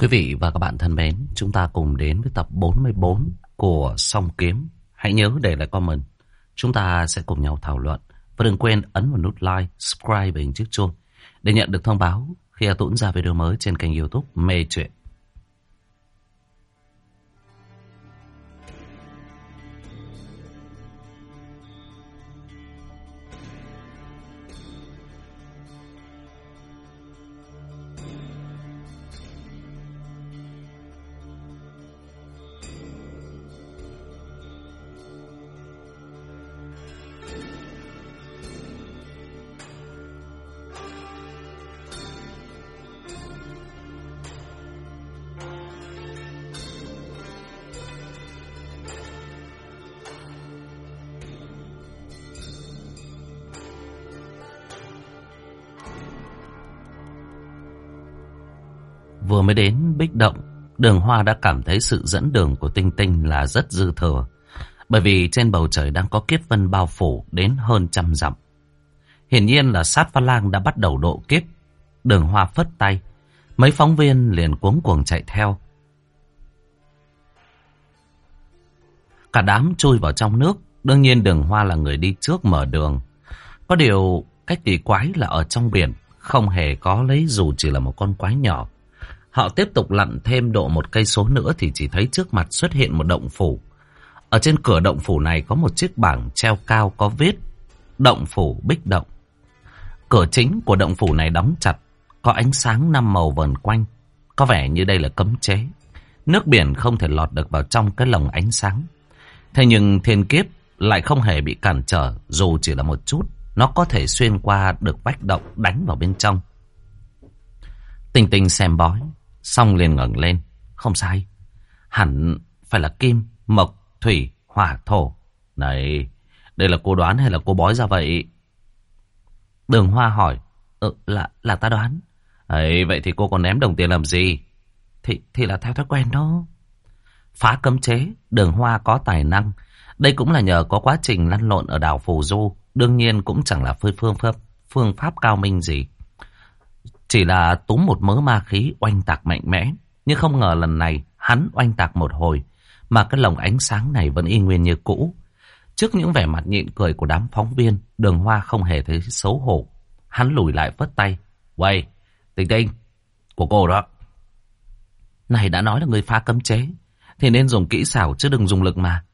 Quý vị và các bạn thân mến, chúng ta cùng đến với tập 44 của Song Kiếm. Hãy nhớ để lại comment. Chúng ta sẽ cùng nhau thảo luận. Và đừng quên ấn vào nút like, subscribe và hình chiếc chuông để nhận được thông báo khi Tuấn ra video mới trên kênh youtube Mê Chuyện. Bích Động, đường hoa đã cảm thấy sự dẫn đường của Tinh Tinh là rất dư thừa. Bởi vì trên bầu trời đang có kiếp vân bao phủ đến hơn trăm dặm. Hiển nhiên là sát pha lang đã bắt đầu độ kiếp. Đường hoa phất tay. Mấy phóng viên liền cuống cuồng chạy theo. Cả đám chui vào trong nước. Đương nhiên đường hoa là người đi trước mở đường. Có điều cách kỳ quái là ở trong biển không hề có lấy dù chỉ là một con quái nhỏ. Họ tiếp tục lặn thêm độ một cây số nữa thì chỉ thấy trước mặt xuất hiện một động phủ. Ở trên cửa động phủ này có một chiếc bảng treo cao có viết Động phủ Bích Động. Cửa chính của động phủ này đóng chặt, có ánh sáng năm màu vần quanh. Có vẻ như đây là cấm chế. Nước biển không thể lọt được vào trong cái lồng ánh sáng. Thế nhưng thiên kiếp lại không hề bị cản trở dù chỉ là một chút. Nó có thể xuyên qua được vách động đánh vào bên trong. Tình tình xem bói, xong liền ngẩng lên. Không sai, hẳn phải là kim, mộc, thủy, hỏa, thổ. Này, đây là cô đoán hay là cô bói ra vậy? Đường Hoa hỏi, ừ, là, là ta đoán. Ấy, vậy thì cô còn ném đồng tiền làm gì? Thì, thì là theo thói quen đó. Phá cấm chế, đường Hoa có tài năng. Đây cũng là nhờ có quá trình lăn lộn ở đảo Phù Du. Đương nhiên cũng chẳng là phương phương pháp, phương pháp cao minh gì. Chỉ là túm một mớ ma khí oanh tạc mạnh mẽ. Nhưng không ngờ lần này hắn oanh tạc một hồi. Mà cái lồng ánh sáng này vẫn y nguyên như cũ. Trước những vẻ mặt nhịn cười của đám phóng viên, đường hoa không hề thấy xấu hổ. Hắn lùi lại vất tay. Quay, tình tinh, của cô đó. Này đã nói là người phá cấm chế, thì nên dùng kỹ xảo chứ đừng dùng lực mà.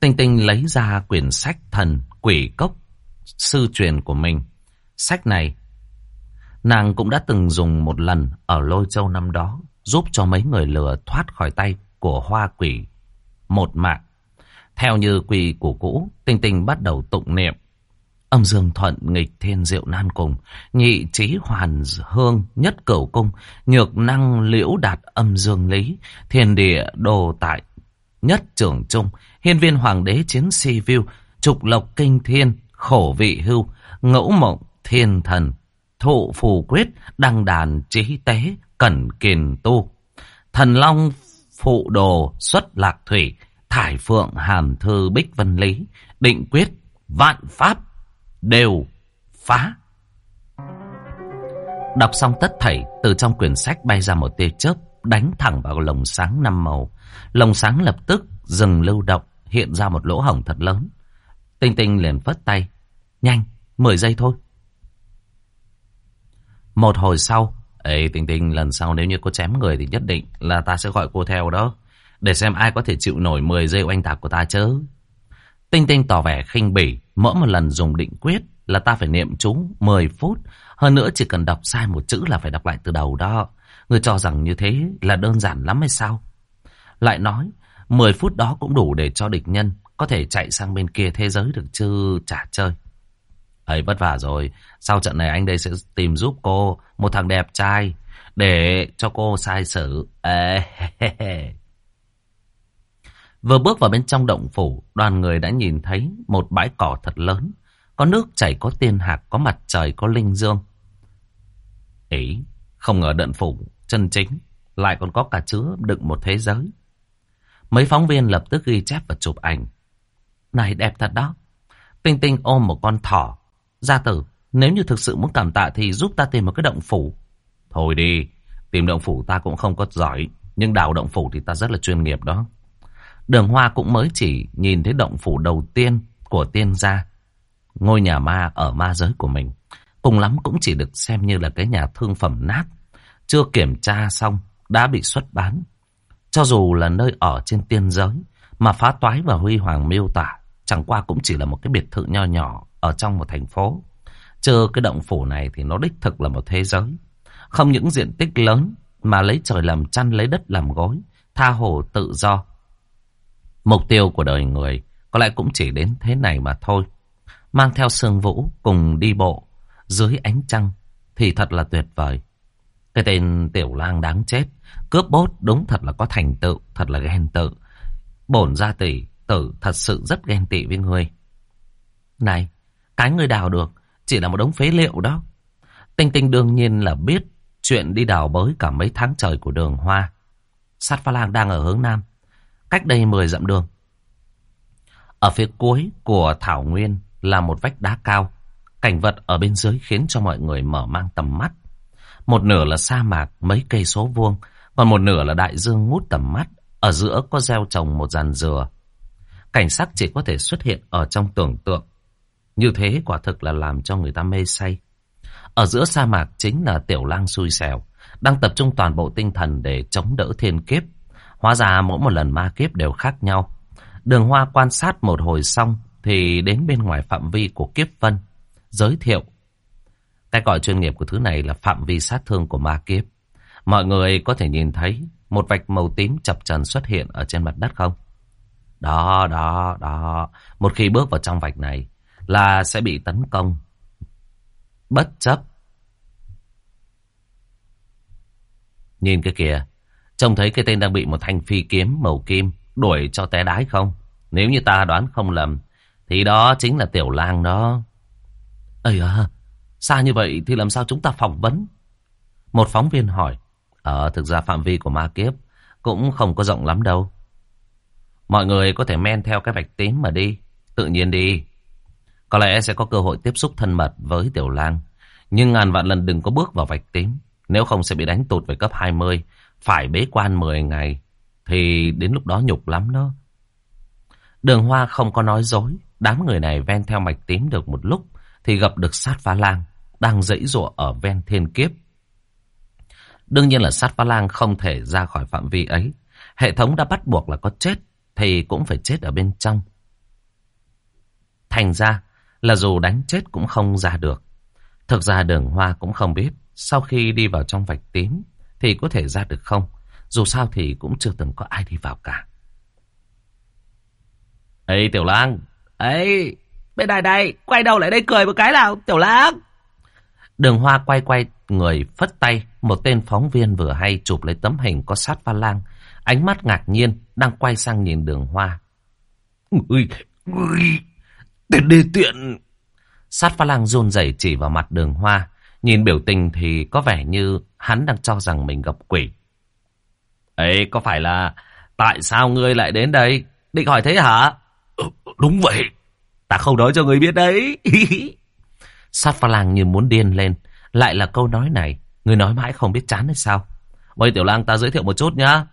Tinh tinh lấy ra quyển sách thần quỷ cốc sư truyền của mình. Sách này Nàng cũng đã từng dùng một lần ở Lôi Châu năm đó, giúp cho mấy người lừa thoát khỏi tay của hoa quỷ một mạng. Theo như quỷ của cũ, Tinh Tinh bắt đầu tụng niệm. Âm dương thuận nghịch thiên diệu nan cùng, nhị trí hoàn hương nhất cửu cung, nhược năng liễu đạt âm dương lý, thiên địa đồ tại nhất trưởng trung, hiên viên hoàng đế chiến si view, trục lộc kinh thiên, khổ vị hưu, ngẫu mộng thiên thần, thụ phù quyết, đăng đàn trí tế, cẩn kiền tu. Thần Long phụ đồ xuất lạc thủy, thải phượng hàm thư bích vân lý, định quyết, vạn pháp, đều phá. Đọc xong tất thảy, từ trong quyển sách bay ra một tia chớp, đánh thẳng vào lồng sáng năm màu. Lồng sáng lập tức dừng lưu động, hiện ra một lỗ hổng thật lớn. Tinh tinh liền phất tay. Nhanh, 10 giây thôi. Một hồi sau, Ê Tinh Tinh lần sau nếu như có chém người thì nhất định là ta sẽ gọi cô theo đó. Để xem ai có thể chịu nổi 10 giây oanh tạc của ta chứ. Tinh Tinh tỏ vẻ khinh bỉ, mỗi một lần dùng định quyết là ta phải niệm chú 10 phút. Hơn nữa chỉ cần đọc sai một chữ là phải đọc lại từ đầu đó. Người cho rằng như thế là đơn giản lắm hay sao? Lại nói, 10 phút đó cũng đủ để cho địch nhân có thể chạy sang bên kia thế giới được chứ chả chơi ấy vất vả rồi. Sau trận này anh đây sẽ tìm giúp cô một thằng đẹp trai để cho cô sai xử. Ê, Vừa bước vào bên trong động phủ, đoàn người đã nhìn thấy một bãi cỏ thật lớn. Có nước chảy, có tiên hạc, có mặt trời, có linh dương. Ý, không ngờ đận phủ chân chính lại còn có cả chứa đựng một thế giới. Mấy phóng viên lập tức ghi chép và chụp ảnh. Này đẹp thật đó. Tinh Tinh ôm một con thỏ Gia tử, nếu như thực sự muốn cảm tạ thì giúp ta tìm một cái động phủ. Thôi đi, Tìm động phủ ta cũng không có giỏi. Nhưng đào động phủ thì ta rất là chuyên nghiệp đó. Đường Hoa cũng mới chỉ nhìn thấy động phủ đầu tiên của tiên gia. Ngôi nhà ma ở ma giới của mình. Cùng lắm cũng chỉ được xem như là cái nhà thương phẩm nát. Chưa kiểm tra xong, đã bị xuất bán. Cho dù là nơi ở trên tiên giới, mà phá toái và huy hoàng miêu tả, chẳng qua cũng chỉ là một cái biệt thự nho nhỏ ở trong một thành phố. Chứ cái động phủ này thì nó đích thực là một thế giới. Không những diện tích lớn, mà lấy trời làm chăn, lấy đất làm gối, tha hồ tự do. Mục tiêu của đời người có lẽ cũng chỉ đến thế này mà thôi. Mang theo sương vũ cùng đi bộ dưới ánh trăng thì thật là tuyệt vời. Cái tên tiểu lang đáng chết, cướp bốt đúng thật là có thành tựu, thật là ghen tự. Bổn gia tỷ tử thật sự rất ghen tị với ngươi. Này, cái ngươi đào được chỉ là một đống phế liệu đó. Tinh tinh đương nhiên là biết chuyện đi đào bới cả mấy tháng trời của đường hoa. Sát pha lang đang ở hướng nam, cách đây 10 dặm đường. Ở phía cuối của Thảo Nguyên là một vách đá cao. Cảnh vật ở bên dưới khiến cho mọi người mở mang tầm mắt. Một nửa là sa mạc mấy cây số vuông, còn một nửa là đại dương ngút tầm mắt. Ở giữa có gieo trồng một dàn dừa. Cảnh sắc chỉ có thể xuất hiện ở trong tưởng tượng. Như thế quả thực là làm cho người ta mê say. Ở giữa sa mạc chính là tiểu lang xui xẻo, đang tập trung toàn bộ tinh thần để chống đỡ thiên kiếp. Hóa ra mỗi một lần ma kiếp đều khác nhau. Đường Hoa quan sát một hồi xong thì đến bên ngoài phạm vi của kiếp vân, giới thiệu. Cái gọi chuyên nghiệp của thứ này là phạm vi sát thương của ma kiếp. Mọi người có thể nhìn thấy một vạch màu tím chập trần xuất hiện ở trên mặt đất không? Đó, đó, đó. Một khi bước vào trong vạch này là sẽ bị tấn công. Bất chấp. Nhìn cái kìa. Trông thấy cái tên đang bị một thanh phi kiếm màu kim đuổi cho té đái không? Nếu như ta đoán không lầm, thì đó chính là tiểu lang đó. Ây à, xa như vậy thì làm sao chúng ta phỏng vấn? Một phóng viên hỏi. Ờ, thực ra phạm vi của ma kiếp cũng không có rộng lắm đâu. Mọi người có thể men theo cái vạch tím mà đi. Tự nhiên đi. Có lẽ sẽ có cơ hội tiếp xúc thân mật với tiểu lang. Nhưng ngàn vạn lần đừng có bước vào vạch tím. Nếu không sẽ bị đánh tụt về cấp 20. Phải bế quan 10 ngày. Thì đến lúc đó nhục lắm đó. Đường Hoa không có nói dối. Đám người này ven theo mạch tím được một lúc. Thì gặp được sát phá lang. Đang dãy dụa ở ven thiên kiếp. Đương nhiên là sát phá lang không thể ra khỏi phạm vi ấy. Hệ thống đã bắt buộc là có chết thì cũng phải chết ở bên trong. Thành ra là dù đánh chết cũng không ra được. Thực ra đường hoa cũng không biết sau khi đi vào trong vạch tím thì có thể ra được không. Dù sao thì cũng chưa từng có ai đi vào cả. Ê, Tiểu Lang! ấy Bên này đây! Quay đầu lại đây cười một cái nào! Tiểu Lang! Đường Hoa quay quay người phất tay. Một tên phóng viên vừa hay chụp lấy tấm hình có sát pha lang. Ánh mắt ngạc nhiên, đang quay sang nhìn đường Hoa. Ui! Ui! Tên đê tiện! Sát pha lang run rẩy chỉ vào mặt đường Hoa. Nhìn biểu tình thì có vẻ như hắn đang cho rằng mình gặp quỷ. Ấy có phải là tại sao ngươi lại đến đây? Định hỏi thế hả? Ừ, đúng vậy. Ta không nói cho ngươi biết đấy. Sát pha lang như muốn điên lên. Lại là câu nói này. Ngươi nói mãi không biết chán hay sao? Bây tiểu lang ta giới thiệu một chút nhá.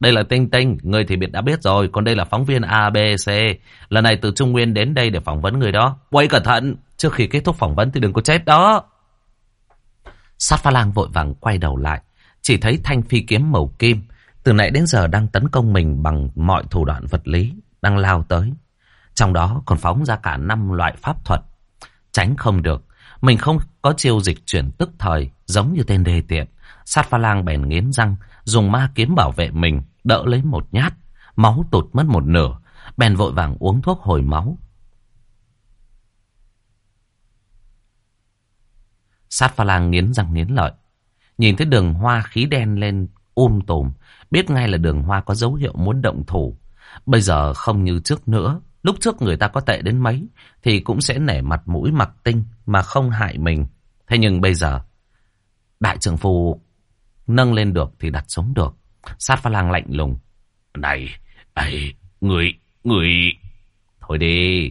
Đây là Tinh Tinh, người thì biết đã biết rồi. Còn đây là phóng viên ABC. Lần này từ Trung Nguyên đến đây để phỏng vấn người đó. Quay cẩn thận, trước khi kết thúc phỏng vấn thì đừng có chết đó. Sát pha lang vội vàng quay đầu lại. Chỉ thấy thanh phi kiếm màu kim. Từ nãy đến giờ đang tấn công mình bằng mọi thủ đoạn vật lý. Đang lao tới. Trong đó còn phóng ra cả năm loại pháp thuật. Tránh không được. Mình không có chiêu dịch chuyển tức thời giống như tên đề tiện. Sát pha lang bèn nghiến răng, dùng ma kiếm bảo vệ mình, đỡ lấy một nhát. Máu tụt mất một nửa, bèn vội vàng uống thuốc hồi máu. Sát pha lang nghiến răng nghiến lợi. Nhìn thấy đường hoa khí đen lên um tùm, biết ngay là đường hoa có dấu hiệu muốn động thủ. Bây giờ không như trước nữa, lúc trước người ta có tệ đến mấy, thì cũng sẽ nể mặt mũi mặc tinh mà không hại mình. Thế nhưng bây giờ, đại trưởng phu nâng lên được thì đặt xuống được. Sát pha lang lạnh lùng. Này, ấy, người, người... Thôi đi,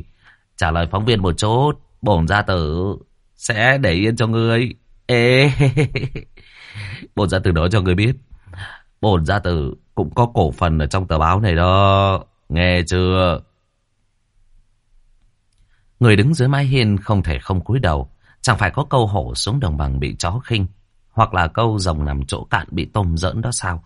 trả lời phóng viên một chút, bổn gia tử sẽ để yên cho ngươi. Ê, Bổn gia tử nói cho người biết. Bổn gia tử cũng có cổ phần ở trong tờ báo này đó. Nghe chưa? Người đứng dưới mái hiên không thể không cúi đầu. Chẳng phải có câu hổ xuống đồng bằng bị chó khinh. Hoặc là câu rồng nằm chỗ cạn bị tôm dỡn đó sao?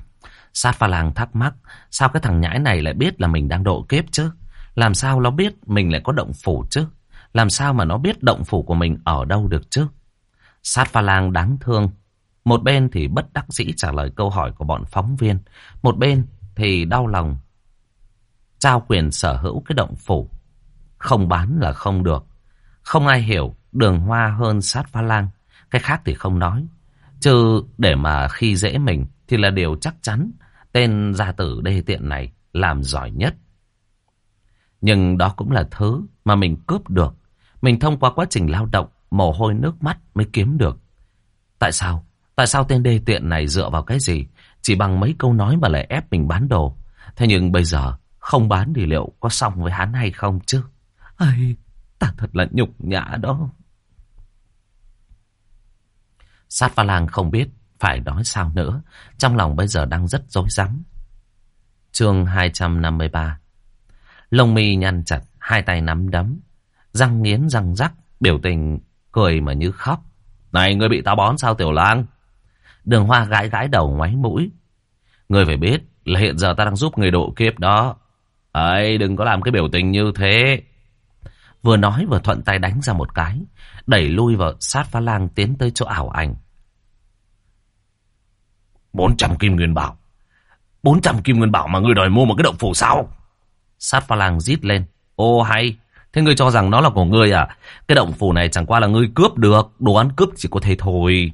Sát pha làng thắc mắc. Sao cái thằng nhãi này lại biết là mình đang độ kiếp chứ? Làm sao nó biết mình lại có động phủ chứ? Làm sao mà nó biết động phủ của mình ở đâu được chứ? Sát pha lang đáng thương. Một bên thì bất đắc dĩ trả lời câu hỏi của bọn phóng viên. Một bên thì đau lòng. Trao quyền sở hữu cái động phủ. Không bán là không được. Không ai hiểu đường hoa hơn sát pha lang. Cái khác thì không nói. Chứ để mà khi dễ mình thì là điều chắc chắn. Tên gia tử đê tiện này làm giỏi nhất. Nhưng đó cũng là thứ mà mình cướp được. Mình thông qua quá trình lao động, mồ hôi nước mắt mới kiếm được. Tại sao? Tại sao tên đê tiện này dựa vào cái gì? Chỉ bằng mấy câu nói mà lại ép mình bán đồ. Thế nhưng bây giờ không bán thì liệu có xong với hắn hay không chứ? Ây, ta thật là nhục nhã đó. Sát pha lang không biết phải nói sao nữa. Trong lòng bây giờ đang rất rối rắm. Chương 253 Lông mi nhăn chặt, hai tay nắm đấm. Răng nghiến răng rắc, biểu tình cười mà như khóc. Này, ngươi bị táo bón sao tiểu lang? Đường hoa gãi gãi đầu ngoáy mũi. Ngươi phải biết là hiện giờ ta đang giúp người độ kiếp đó. ấy đừng có làm cái biểu tình như thế. Vừa nói vừa thuận tay đánh ra một cái. Đẩy lui vào sát phá lang tiến tới chỗ ảo ảnh. 400 kim nguyên bảo. 400 kim nguyên bảo mà ngươi đòi mua một cái động phủ sao? Sát pha lang rít lên. Ô hay, thế ngươi cho rằng nó là của ngươi à? Cái động phủ này chẳng qua là ngươi cướp được. Đồ ăn cướp chỉ có thế thôi.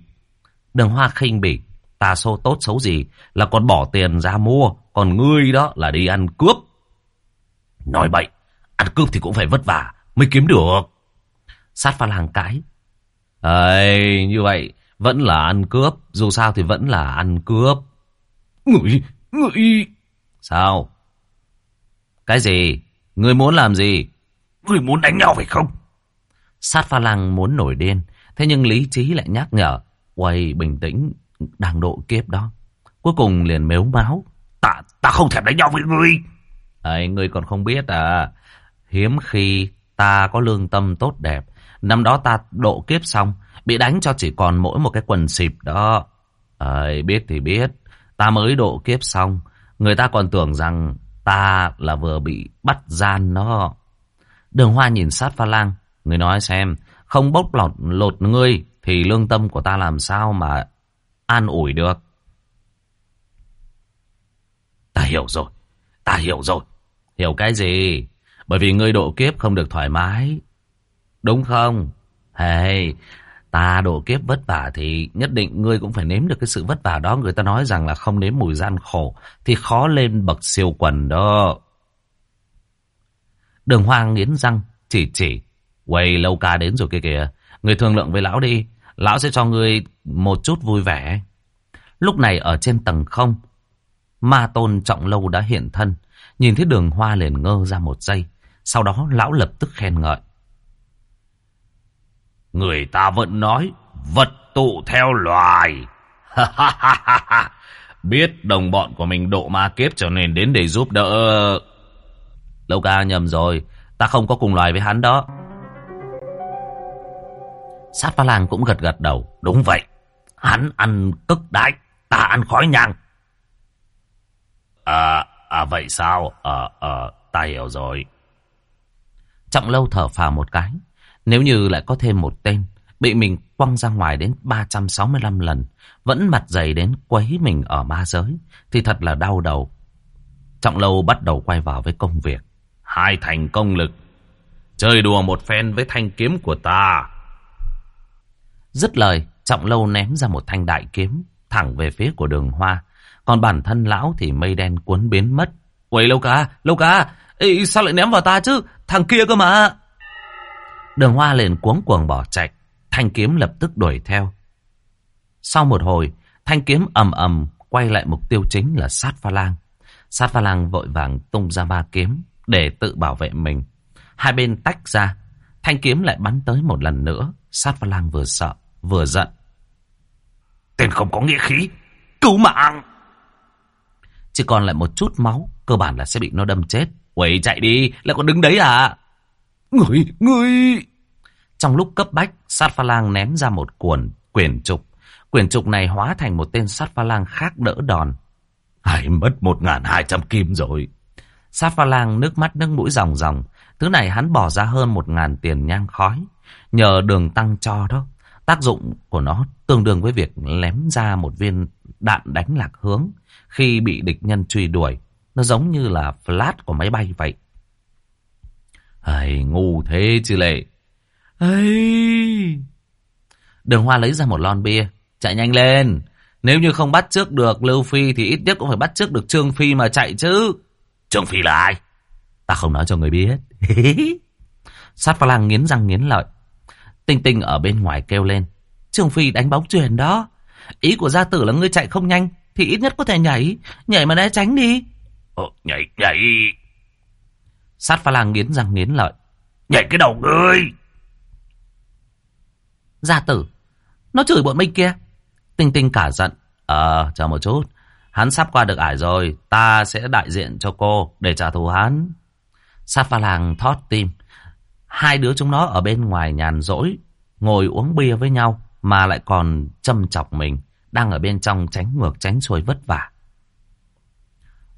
Đường hoa khinh bỉ. Ta xô tốt xấu gì là còn bỏ tiền ra mua. Còn ngươi đó là đi ăn cướp. Nói bậy, ăn cướp thì cũng phải vất vả mới kiếm được. Sát pha lang cái. Ây, như vậy vẫn là ăn cướp. Dù sao thì vẫn là ăn cướp. Ngụy, ngụy. Sao? Cái gì? Ngươi muốn làm gì? Ngươi muốn đánh nhau phải không? Sát pha lăng muốn nổi điên. Thế nhưng lý trí lại nhắc nhở. Quay bình tĩnh, đang độ kiếp đó. Cuối cùng liền mếu máu. Ta, ta không thèm đánh nhau với ngươi. Ấy, ngươi còn không biết à. Hiếm khi ta có lương tâm tốt đẹp. Năm đó ta độ kiếp xong, bị đánh cho chỉ còn mỗi một cái quần xịp đó. Ấy, biết thì biết. Ta mới độ kiếp xong. Người ta còn tưởng rằng Ta là vừa bị bắt gian đó. Đường hoa nhìn sát pha lang. Người nói xem, không bốc lọt lột ngươi thì lương tâm của ta làm sao mà an ủi được. Ta hiểu rồi, ta hiểu rồi. Hiểu cái gì? Bởi vì ngươi độ kiếp không được thoải mái. Đúng không? Hey, Ta độ kiếp vất vả thì nhất định ngươi cũng phải nếm được cái sự vất vả đó. Người ta nói rằng là không nếm mùi gian khổ thì khó lên bậc siêu quần đó. Đường hoang nghiến răng, chỉ chỉ. Quầy lâu ca đến rồi kia kìa. Người thương lượng với lão đi. Lão sẽ cho ngươi một chút vui vẻ. Lúc này ở trên tầng không, ma tôn trọng lâu đã hiện thân. Nhìn thấy đường hoa liền ngơ ra một giây. Sau đó lão lập tức khen ngợi. Người ta vẫn nói vật tụ theo loài. Biết đồng bọn của mình độ ma kiếp cho nên đến để giúp đỡ. Lâu ca nhầm rồi, ta không có cùng loài với hắn đó. Sát phá lang cũng gật gật đầu. Đúng vậy, hắn ăn cức đại, ta ăn khói nhang. À, à vậy sao? Ờ, à, à, ta hiểu rồi. Trọng lâu thở phào một cái. Nếu như lại có thêm một tên, bị mình quăng ra ngoài đến 365 lần, vẫn mặt dày đến quấy mình ở ma giới, thì thật là đau đầu. Trọng lâu bắt đầu quay vào với công việc. Hai thành công lực, chơi đùa một phen với thanh kiếm của ta. Dứt lời, Trọng lâu ném ra một thanh đại kiếm, thẳng về phía của đường hoa. Còn bản thân lão thì mây đen cuốn biến mất. Quầy lâu ca, lâu ca, Ê, sao lại ném vào ta chứ? Thằng kia cơ mà. Đường hoa liền cuống cuồng bỏ chạy. Thanh kiếm lập tức đuổi theo. Sau một hồi, thanh kiếm ầm ầm quay lại mục tiêu chính là sát pha lang. Sát pha lang vội vàng tung ra ba kiếm để tự bảo vệ mình. Hai bên tách ra, thanh kiếm lại bắn tới một lần nữa. Sát pha lang vừa sợ, vừa giận. Tên không có nghĩa khí. Cứu mạng. Chỉ còn lại một chút máu, cơ bản là sẽ bị nó đâm chết. Quẩy chạy đi, lại còn đứng đấy à? Người, người... Trong lúc cấp bách, sát pha lang ném ra một cuộn quyển trục. Quyển trục này hóa thành một tên sát pha lang khác đỡ đòn. Hãy mất một ngàn hai trăm kim rồi. Sát pha lang nước mắt nước mũi ròng ròng. Thứ này hắn bỏ ra hơn một ngàn tiền nhang khói. Nhờ đường tăng cho đó. Tác dụng của nó tương đương với việc lém ra một viên đạn đánh lạc hướng khi bị địch nhân truy đuổi. Nó giống như là flash của máy bay vậy. Ây, ngu thế chứ lệ. Ây... Đường Hoa lấy ra một lon bia. Chạy nhanh lên. Nếu như không bắt trước được Lưu Phi thì ít nhất cũng phải bắt trước được Trương Phi mà chạy chứ. Trương Phi là ai? Ta không nói cho người biết. Sát pha lang nghiến răng nghiến lợi. Tinh tinh ở bên ngoài kêu lên. Trương Phi đánh bóng truyền đó. Ý của gia tử là ngươi chạy không nhanh thì ít nhất có thể nhảy. Nhảy mà né tránh đi. Ờ, nhảy, nhảy. Sát pha lang nghiến răng nghiến lợi. Nhảy cái đầu ngươi. Gia tử. Nó chửi bọn mình kia. Tinh tinh cả giận. Ờ, chờ một chút. Hắn sắp qua được ải rồi. Ta sẽ đại diện cho cô để trả thù hắn. Sát pha lang thót tim. Hai đứa chúng nó ở bên ngoài nhàn rỗi. Ngồi uống bia với nhau. Mà lại còn châm chọc mình. Đang ở bên trong tránh ngược tránh xuôi vất vả.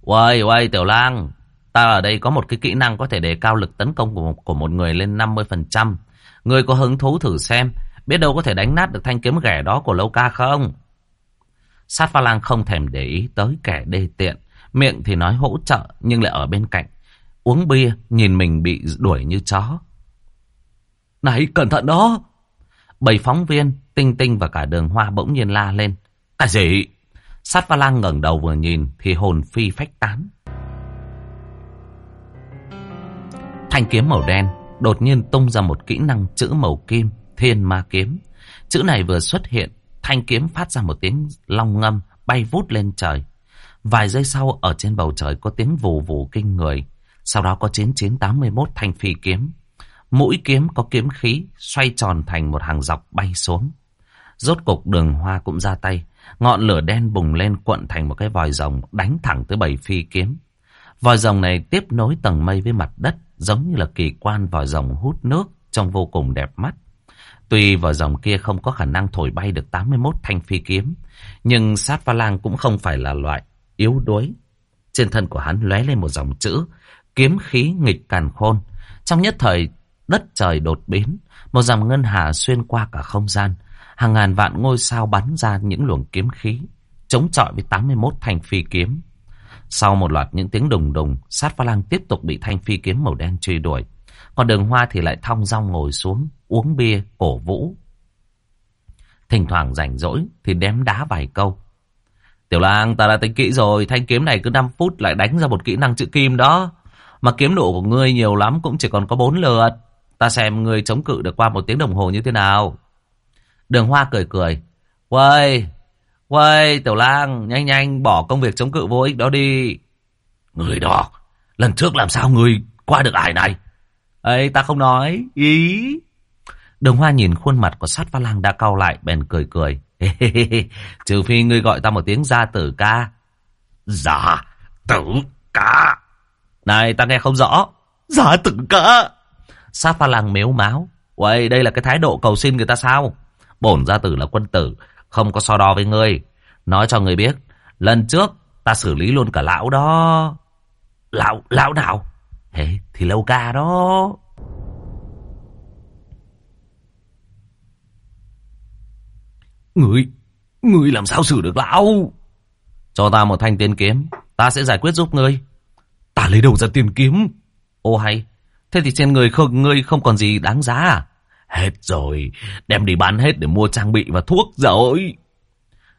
Uầy, uầy, Tiểu Lang. Ta ở đây có một cái kỹ năng có thể đề cao lực tấn công của một, của một người lên 50%. Người có hứng thú thử xem. Biết đâu có thể đánh nát được thanh kiếm ghẻ đó của Lâu Ca không? Sát pha lang không thèm để ý tới kẻ đê tiện. Miệng thì nói hỗ trợ nhưng lại ở bên cạnh. Uống bia nhìn mình bị đuổi như chó. Này cẩn thận đó! Bảy phóng viên, tinh tinh và cả đường hoa bỗng nhiên la lên. Cái gì? Sát pha lang ngẩng đầu vừa nhìn thì hồn phi phách tán. Thanh kiếm màu đen đột nhiên tung ra một kỹ năng chữ màu kim, thiên ma kiếm. Chữ này vừa xuất hiện, thanh kiếm phát ra một tiếng long ngâm, bay vút lên trời. Vài giây sau, ở trên bầu trời có tiếng vù vù kinh người. Sau đó có 9981 thanh phi kiếm. Mũi kiếm có kiếm khí, xoay tròn thành một hàng dọc bay xuống. Rốt cục đường hoa cũng ra tay. Ngọn lửa đen bùng lên cuộn thành một cái vòi rồng đánh thẳng tới bảy phi kiếm. Vòi rồng này tiếp nối tầng mây với mặt đất, giống như là kỳ quan vòi rồng hút nước, trông vô cùng đẹp mắt. Tuy vòi rồng kia không có khả năng thổi bay được 81 thanh phi kiếm, nhưng sát pha lang cũng không phải là loại yếu đuối. Trên thân của hắn lóe lên một dòng chữ, kiếm khí nghịch càn khôn. Trong nhất thời, đất trời đột biến, một dòng ngân hà xuyên qua cả không gian. Hàng ngàn vạn ngôi sao bắn ra những luồng kiếm khí, chống chọi với 81 thanh phi kiếm. Sau một loạt những tiếng đùng đùng, sát pha lang tiếp tục bị thanh phi kiếm màu đen truy đuổi. Còn đường hoa thì lại thong dong ngồi xuống, uống bia, cổ vũ. Thỉnh thoảng rảnh rỗi thì đếm đá vài câu. Tiểu lang ta đã tính kỹ rồi, thanh kiếm này cứ 5 phút lại đánh ra một kỹ năng chữ kim đó. Mà kiếm độ của ngươi nhiều lắm cũng chỉ còn có 4 lượt. Ta xem ngươi chống cự được qua một tiếng đồng hồ như thế nào. Đường hoa cười cười. Quay, quay, tiểu lang, nhanh nhanh bỏ công việc chống cự vô ích đó đi. Người đó, lần trước làm sao người qua được ải này? ấy ta không nói, ý. Đường hoa nhìn khuôn mặt của sát pha lang đã cau lại, bèn cười cười. Trừ phi ngươi gọi ta một tiếng gia tử ca. Gia tử ca. Này ta nghe không rõ. Gia tử ca. Sát pha lang mếu máu. Uầy, đây là cái thái độ cầu xin người ta sao? Bổn gia tử là quân tử, không có so đo với ngươi. Nói cho người biết, lần trước ta xử lý luôn cả lão đó. Lão, lão nào? Thế thì lâu ca đó. Người, người làm sao xử được lão? Cho ta một thanh tiên kiếm, ta sẽ giải quyết giúp ngươi. Ta lấy đâu ra tiền kiếm? Ô hay, thế thì trên người không ngươi không còn gì đáng giá à? Hết rồi, đem đi bán hết để mua trang bị và thuốc rồi.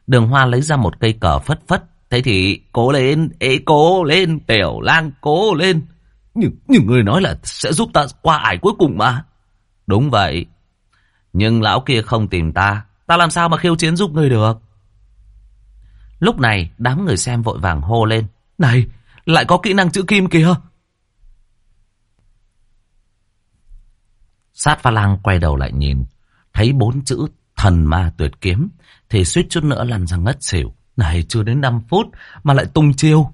Đường Hoa lấy ra một cây cờ phất phất. Thế thì cố lên, ế cố lên, tiểu lang cố lên. Nhưng, nhưng người nói là sẽ giúp ta qua ải cuối cùng mà. Đúng vậy. Nhưng lão kia không tìm ta. Ta làm sao mà khiêu chiến giúp người được? Lúc này đám người xem vội vàng hô lên. Này, lại có kỹ năng chữ kim kìa. Sát pha lang quay đầu lại nhìn. Thấy bốn chữ Thần ma tuyệt kiếm, thì suýt chút nữa lăn ra ngất xỉu. Này, chưa đến 5 phút mà lại tung chiêu.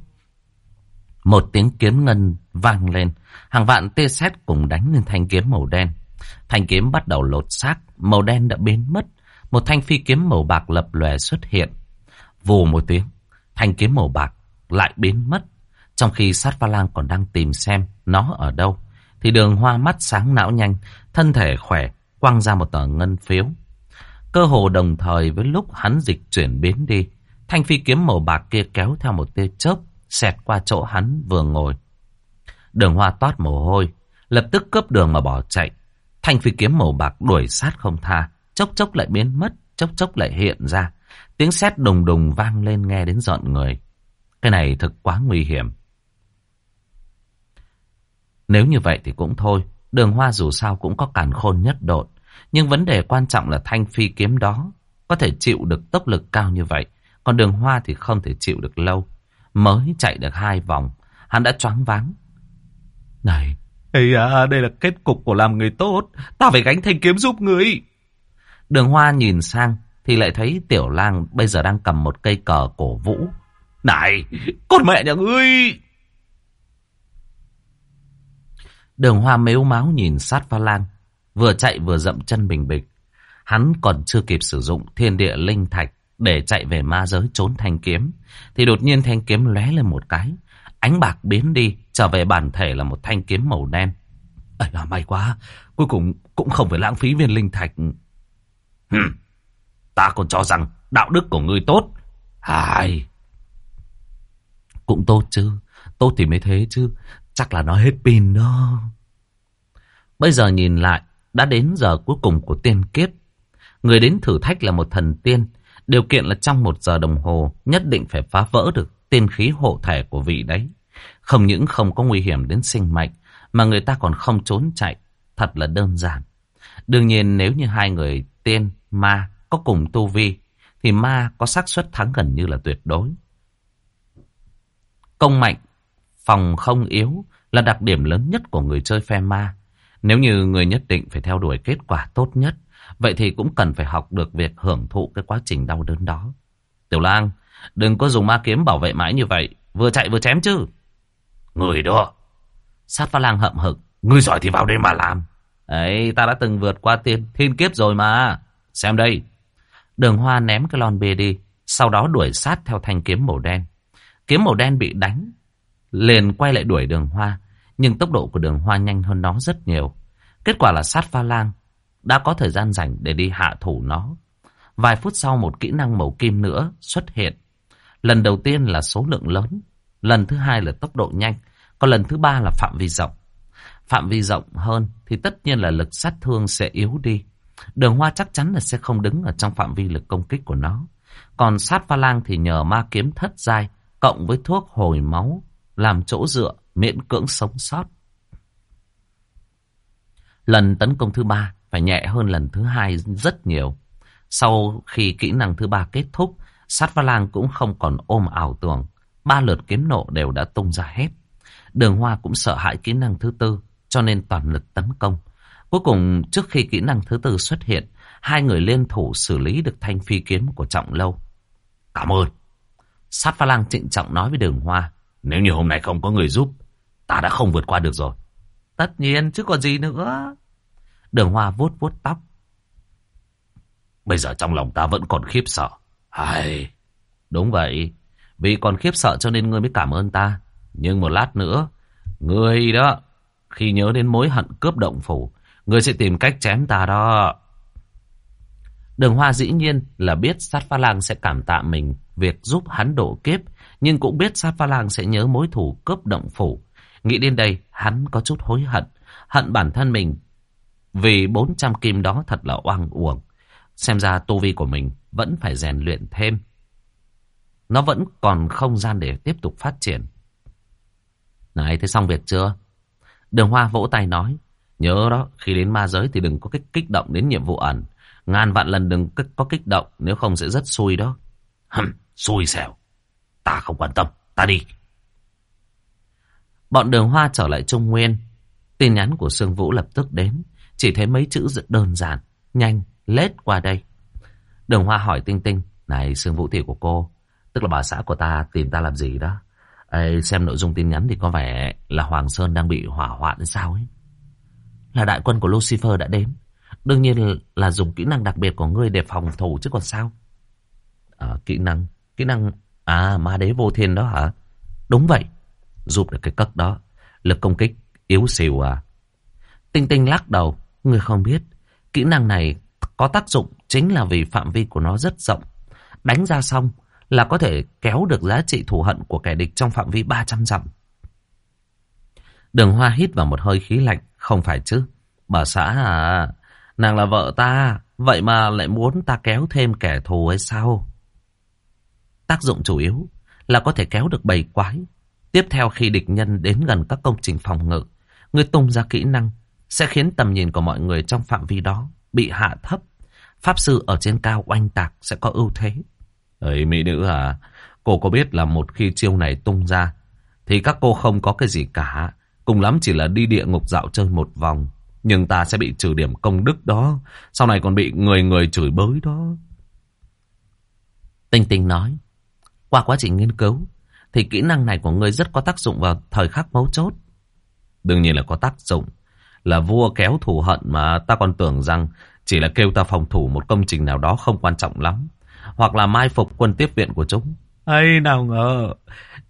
Một tiếng kiếm ngân vang lên. Hàng vạn tia sét cùng đánh lên thanh kiếm màu đen. Thanh kiếm bắt đầu lột xác. Màu đen đã biến mất. Một thanh phi kiếm màu bạc lập lòe xuất hiện. Vù một tiếng. Thanh kiếm màu bạc lại biến mất. Trong khi sát pha lang còn đang tìm xem nó ở đâu. Thì đường hoa mắt sáng não nhanh. Thân thể khỏe. Quăng ra một tờ ngân phiếu. Cơ hồ đồng thời với lúc hắn dịch chuyển biến đi. Thanh phi kiếm màu bạc kia kéo theo một tia chớp, xẹt qua chỗ hắn vừa ngồi. Đường hoa toát mồ hôi, lập tức cướp đường mà bỏ chạy. Thanh phi kiếm màu bạc đuổi sát không tha, chốc chốc lại biến mất, chốc chốc lại hiện ra. Tiếng sét đùng đùng vang lên nghe đến giận người. Cái này thực quá nguy hiểm. Nếu như vậy thì cũng thôi, đường hoa dù sao cũng có càn khôn nhất độn. Nhưng vấn đề quan trọng là thanh phi kiếm đó có thể chịu được tốc lực cao như vậy. Còn đường hoa thì không thể chịu được lâu. Mới chạy được hai vòng, hắn đã choáng váng. Này, Ây à, đây là kết cục của làm người tốt. Ta phải gánh thanh kiếm giúp người. Đường hoa nhìn sang, thì lại thấy tiểu lang bây giờ đang cầm một cây cờ cổ vũ. Này, con mẹ nhà ngươi! Đường hoa mếu máu nhìn sát pha lang, vừa chạy vừa dậm chân bình bịch. Hắn còn chưa kịp sử dụng thiên địa linh thạch để chạy về ma giới trốn thanh kiếm. Thì đột nhiên thanh kiếm lóe lên một cái. Ánh bạc biến đi, trở về bản thể là một thanh kiếm màu đen. Ây là may quá, cuối cùng cũng không phải lãng phí viên linh thạch. Hừm, ta còn cho rằng đạo đức của ngươi tốt. Ai... Cũng tốt chứ, tốt thì mới thế chứ, chắc là nó hết pin đó. Bây giờ nhìn lại, đã đến giờ cuối cùng của tiên kiếp. Người đến thử thách là một thần tiên, Điều kiện là trong một giờ đồng hồ nhất định phải phá vỡ được tiên khí hộ thể của vị đấy. Không những không có nguy hiểm đến sinh mệnh, mà người ta còn không trốn chạy. Thật là đơn giản. Đương nhiên nếu như hai người tiên, ma có cùng tu vi, thì ma có xác suất thắng gần như là tuyệt đối. Công mạnh, phòng không yếu là đặc điểm lớn nhất của người chơi phe ma. Nếu như người nhất định phải theo đuổi kết quả tốt nhất, Vậy thì cũng cần phải học được việc hưởng thụ cái quá trình đau đớn đó. Tiểu lang, đừng có dùng ma kiếm bảo vệ mãi như vậy. Vừa chạy vừa chém chứ. Người đó. Sát pha lang hậm hực. Người giỏi thì vào đây mà làm. Ấy, ta đã từng vượt qua thiên, thiên kiếp rồi mà. Xem đây. Đường hoa ném cái lon bia đi. Sau đó đuổi sát theo thanh kiếm màu đen. Kiếm màu đen bị đánh. Liền quay lại đuổi đường hoa. Nhưng tốc độ của đường hoa nhanh hơn nó rất nhiều. Kết quả là sát pha lang đã có thời gian rảnh để đi hạ thủ nó. Vài phút sau một kỹ năng màu kim nữa xuất hiện. Lần đầu tiên là số lượng lớn, lần thứ hai là tốc độ nhanh, còn lần thứ ba là phạm vi rộng. Phạm vi rộng hơn thì tất nhiên là lực sát thương sẽ yếu đi. Đường hoa chắc chắn là sẽ không đứng ở trong phạm vi lực công kích của nó. Còn sát pha lang thì nhờ ma kiếm thất giai cộng với thuốc hồi máu làm chỗ dựa miễn cưỡng sống sót. Lần tấn công thứ ba phải nhẹ hơn lần thứ hai rất nhiều. Sau khi kỹ năng thứ ba kết thúc, sát pha lang cũng không còn ôm ảo tưởng. Ba lượt kiếm nộ đều đã tung ra hết. Đường hoa cũng sợ hãi kỹ năng thứ tư, cho nên toàn lực tấn công. Cuối cùng, trước khi kỹ năng thứ tư xuất hiện, hai người liên thủ xử lý được thanh phi kiếm của Trọng Lâu. Cảm ơn. Sát pha lang trịnh trọng nói với đường hoa. Nếu như hôm nay không có người giúp, ta đã không vượt qua được rồi. Tất nhiên, chứ còn gì nữa. Đường Hoa vuốt vuốt tóc. Bây giờ trong lòng ta vẫn còn khiếp sợ. Ai... Đúng vậy. Vì còn khiếp sợ cho nên ngươi mới cảm ơn ta. Nhưng một lát nữa, ngươi đó, khi nhớ đến mối hận cướp động phủ, ngươi sẽ tìm cách chém ta đó. Đường Hoa dĩ nhiên là biết sát pha lang sẽ cảm tạ mình việc giúp hắn độ kiếp, nhưng cũng biết Sa pha lang sẽ nhớ mối thủ cướp động phủ. Nghĩ đến đây, hắn có chút hối hận, hận bản thân mình vì 400 kim đó thật là oang uổng. Xem ra tu vi của mình vẫn phải rèn luyện thêm. Nó vẫn còn không gian để tiếp tục phát triển. Này, thế xong việc chưa? Đường Hoa vỗ tay nói. Nhớ đó, khi đến ma giới thì đừng có kích kích động đến nhiệm vụ ẩn. Ngàn vạn lần đừng có kích động, nếu không sẽ rất xui đó. Hừm, xui xẻo. Ta không quan tâm, ta đi. Bọn đường Hoa trở lại Trung Nguyên. Tin nhắn của Sương Vũ lập tức đến. Chỉ thấy mấy chữ đơn giản, nhanh, lết qua đây. Đường Hoa hỏi Tinh Tinh. Này Sương Vũ tỷ của cô. Tức là bà xã của ta tìm ta làm gì đó. Ê, xem nội dung tin nhắn thì có vẻ là Hoàng Sơn đang bị hỏa hoạn sao ấy. Là đại quân của Lucifer đã đến. Đương nhiên là dùng kỹ năng đặc biệt của ngươi để phòng thủ chứ còn sao. À, kỹ năng, kỹ năng, à ma đế vô thiên đó hả? Đúng vậy, giúp được cái cất đó. Lực công kích yếu xìu à. Tinh tinh lắc đầu, người không biết. Kỹ năng này có tác dụng chính là vì phạm vi của nó rất rộng. Đánh ra xong là có thể kéo được giá trị thù hận của kẻ địch trong phạm vi 300 dặm. Đường Hoa hít vào một hơi khí lạnh, không phải chứ. Bà xã à, nàng là vợ ta, vậy mà lại muốn ta kéo thêm kẻ thù hay sao? Tác dụng chủ yếu là có thể kéo được bầy quái. Tiếp theo khi địch nhân đến gần các công trình phòng ngự, người tung ra kỹ năng sẽ khiến tầm nhìn của mọi người trong phạm vi đó bị hạ thấp. Pháp sư ở trên cao oanh tạc sẽ có ưu thế. Ấy mỹ nữ à, cô có biết là một khi chiêu này tung ra, thì các cô không có cái gì cả. Cùng lắm chỉ là đi địa ngục dạo chơi một vòng. Nhưng ta sẽ bị trừ điểm công đức đó. Sau này còn bị người người chửi bới đó. Tinh Tinh nói. Qua quá trình nghiên cứu, thì kỹ năng này của ngươi rất có tác dụng vào thời khắc mấu chốt. Đương nhiên là có tác dụng. Là vua kéo thù hận mà ta còn tưởng rằng chỉ là kêu ta phòng thủ một công trình nào đó không quan trọng lắm. Hoặc là mai phục quân tiếp viện của chúng. ấy nào ngờ,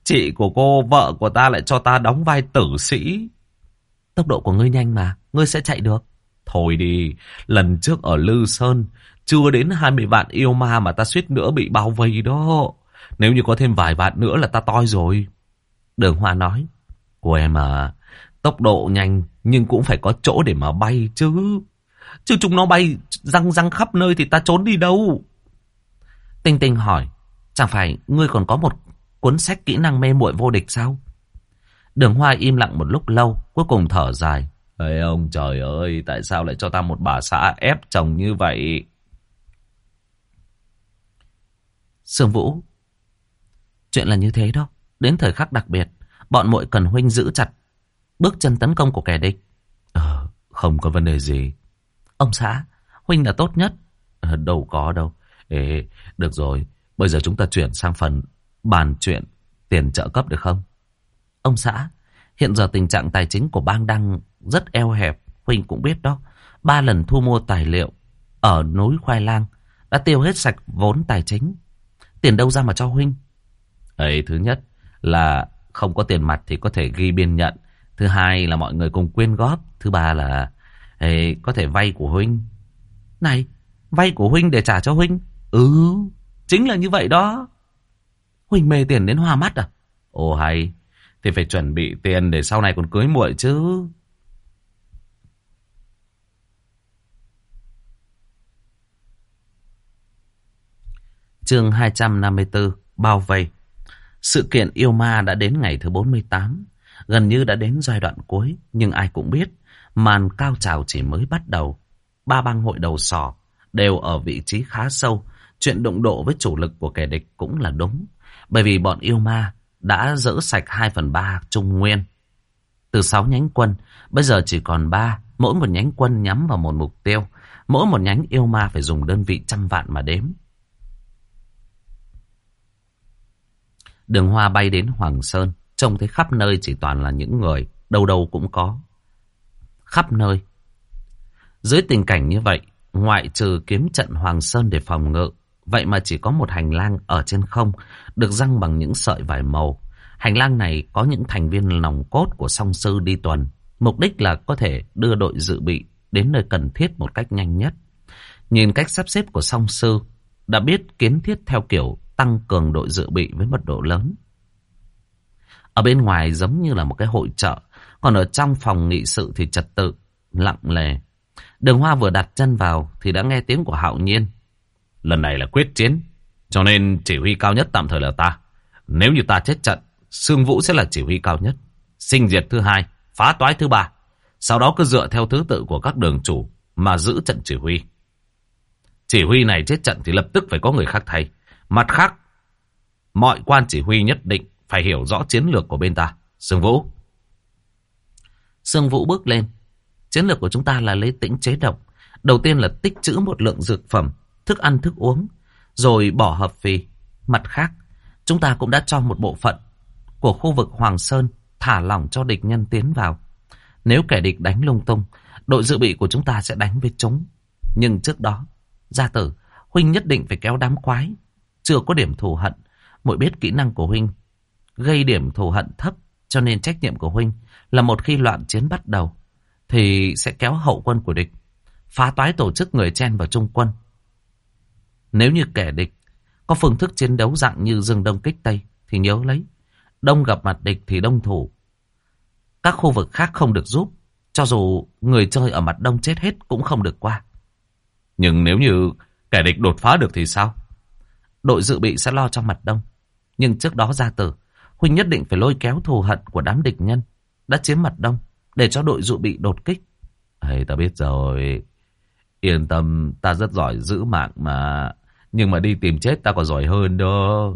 chị của cô, vợ của ta lại cho ta đóng vai tử sĩ. Tốc độ của ngươi nhanh mà, ngươi sẽ chạy được. Thôi đi, lần trước ở Lư Sơn, chưa đến 20 vạn yêu ma mà ta suýt nữa bị bao vây đó. Nếu như có thêm vài vạn nữa là ta toi rồi. Đường Hoa nói, của em à, tốc độ nhanh nhưng cũng phải có chỗ để mà bay chứ. Chứ chúng nó bay răng răng khắp nơi thì ta trốn đi đâu. Tinh Tinh hỏi, chẳng phải ngươi còn có một cuốn sách kỹ năng mê muội vô địch sao? Đường Hoa im lặng một lúc lâu, cuối cùng thở dài. Ê ông trời ơi, tại sao lại cho ta một bà xã ép chồng như vậy? Sương Vũ, chuyện là như thế đó. Đến thời khắc đặc biệt, bọn muội cần huynh giữ chặt bước chân tấn công của kẻ địch. Ờ, không có vấn đề gì. Ông xã, huynh là tốt nhất. À, đâu có đâu. Ê, được rồi, bây giờ chúng ta chuyển sang phần bàn chuyện tiền trợ cấp được không? Ông xã, hiện giờ tình trạng tài chính của bang đang rất eo hẹp. Huynh cũng biết đó. Ba lần thu mua tài liệu ở núi Khoai Lang đã tiêu hết sạch vốn tài chính. Tiền đâu ra mà cho Huynh? Ấy, thứ nhất là không có tiền mặt thì có thể ghi biên nhận. Thứ hai là mọi người cùng quyên góp. Thứ ba là ấy, có thể vay của Huynh. Này, vay của Huynh để trả cho Huynh. Ừ, chính là như vậy đó. Huynh mê tiền đến hoa mắt à? Ồ hay, thì phải chuẩn bị tiền để sau này còn cưới muội chứ. Chương 254, bao vây. Sự kiện yêu ma đã đến ngày thứ 48, gần như đã đến giai đoạn cuối, nhưng ai cũng biết, màn cao trào chỉ mới bắt đầu. Ba bang hội đầu sỏ đều ở vị trí khá sâu, chuyện đụng độ với chủ lực của kẻ địch cũng là đúng, bởi vì bọn yêu ma đã dỡ sạch 2 phần 3 Trung Nguyên. Từ 6 nhánh quân, bây giờ chỉ còn 3, mỗi một nhánh quân nhắm vào một mục tiêu, mỗi một nhánh yêu ma phải dùng đơn vị trăm vạn mà đếm. Đường hoa bay đến Hoàng Sơn, trông thấy khắp nơi chỉ toàn là những người, đâu đâu cũng có. Khắp nơi. Dưới tình cảnh như vậy, ngoại trừ kiếm trận Hoàng Sơn để phòng ngự, vậy mà chỉ có một hành lang ở trên không, được răng bằng những sợi vải màu. Hành lang này có những thành viên nòng cốt của song sư đi tuần, mục đích là có thể đưa đội dự bị đến nơi cần thiết một cách nhanh nhất. Nhìn cách sắp xếp của song sư, đã biết kiến thiết theo kiểu tăng cường đội dự bị với mật độ lớn. Ở bên ngoài giống như là một cái hội chợ, còn ở trong phòng nghị sự thì trật tự, lặng lề. Đường Hoa vừa đặt chân vào thì đã nghe tiếng của Hạo Nhiên. Lần này là quyết chiến, cho nên chỉ huy cao nhất tạm thời là ta. Nếu như ta chết trận, Sương Vũ sẽ là chỉ huy cao nhất. Sinh diệt thứ hai, phá toái thứ ba. Sau đó cứ dựa theo thứ tự của các đường chủ mà giữ trận chỉ huy. Chỉ huy này chết trận thì lập tức phải có người khác thay. Mặt khác, mọi quan chỉ huy nhất định phải hiểu rõ chiến lược của bên ta. Sương Vũ. Sương Vũ bước lên. Chiến lược của chúng ta là lấy tĩnh chế độc. Đầu tiên là tích trữ một lượng dược phẩm thức ăn thức uống, rồi bỏ hợp phì. Mặt khác, chúng ta cũng đã cho một bộ phận của khu vực Hoàng Sơn thả lỏng cho địch nhân tiến vào. Nếu kẻ địch đánh lung tung, đội dự bị của chúng ta sẽ đánh với chúng. Nhưng trước đó, gia tử, Huynh nhất định phải kéo đám quái. Chưa có điểm thù hận, mỗi biết kỹ năng của Huynh. Gây điểm thù hận thấp, cho nên trách nhiệm của Huynh là một khi loạn chiến bắt đầu, thì sẽ kéo hậu quân của địch. Phá toái tổ chức người chen vào trung quân. Nếu như kẻ địch có phương thức chiến đấu dạng như rừng đông kích tây, thì nhớ lấy. Đông gặp mặt địch thì đông thủ. Các khu vực khác không được giúp, cho dù người chơi ở mặt đông chết hết cũng không được qua. Nhưng nếu như kẻ địch đột phá được thì sao? Đội dự bị sẽ lo trong mặt đông. Nhưng trước đó ra tử, Huynh nhất định phải lôi kéo thù hận của đám địch nhân đã chiếm mặt đông để cho đội dự bị đột kích. Hay ta biết rồi. Yên tâm, ta rất giỏi giữ mạng mà. Nhưng mà đi tìm chết ta còn giỏi hơn đó.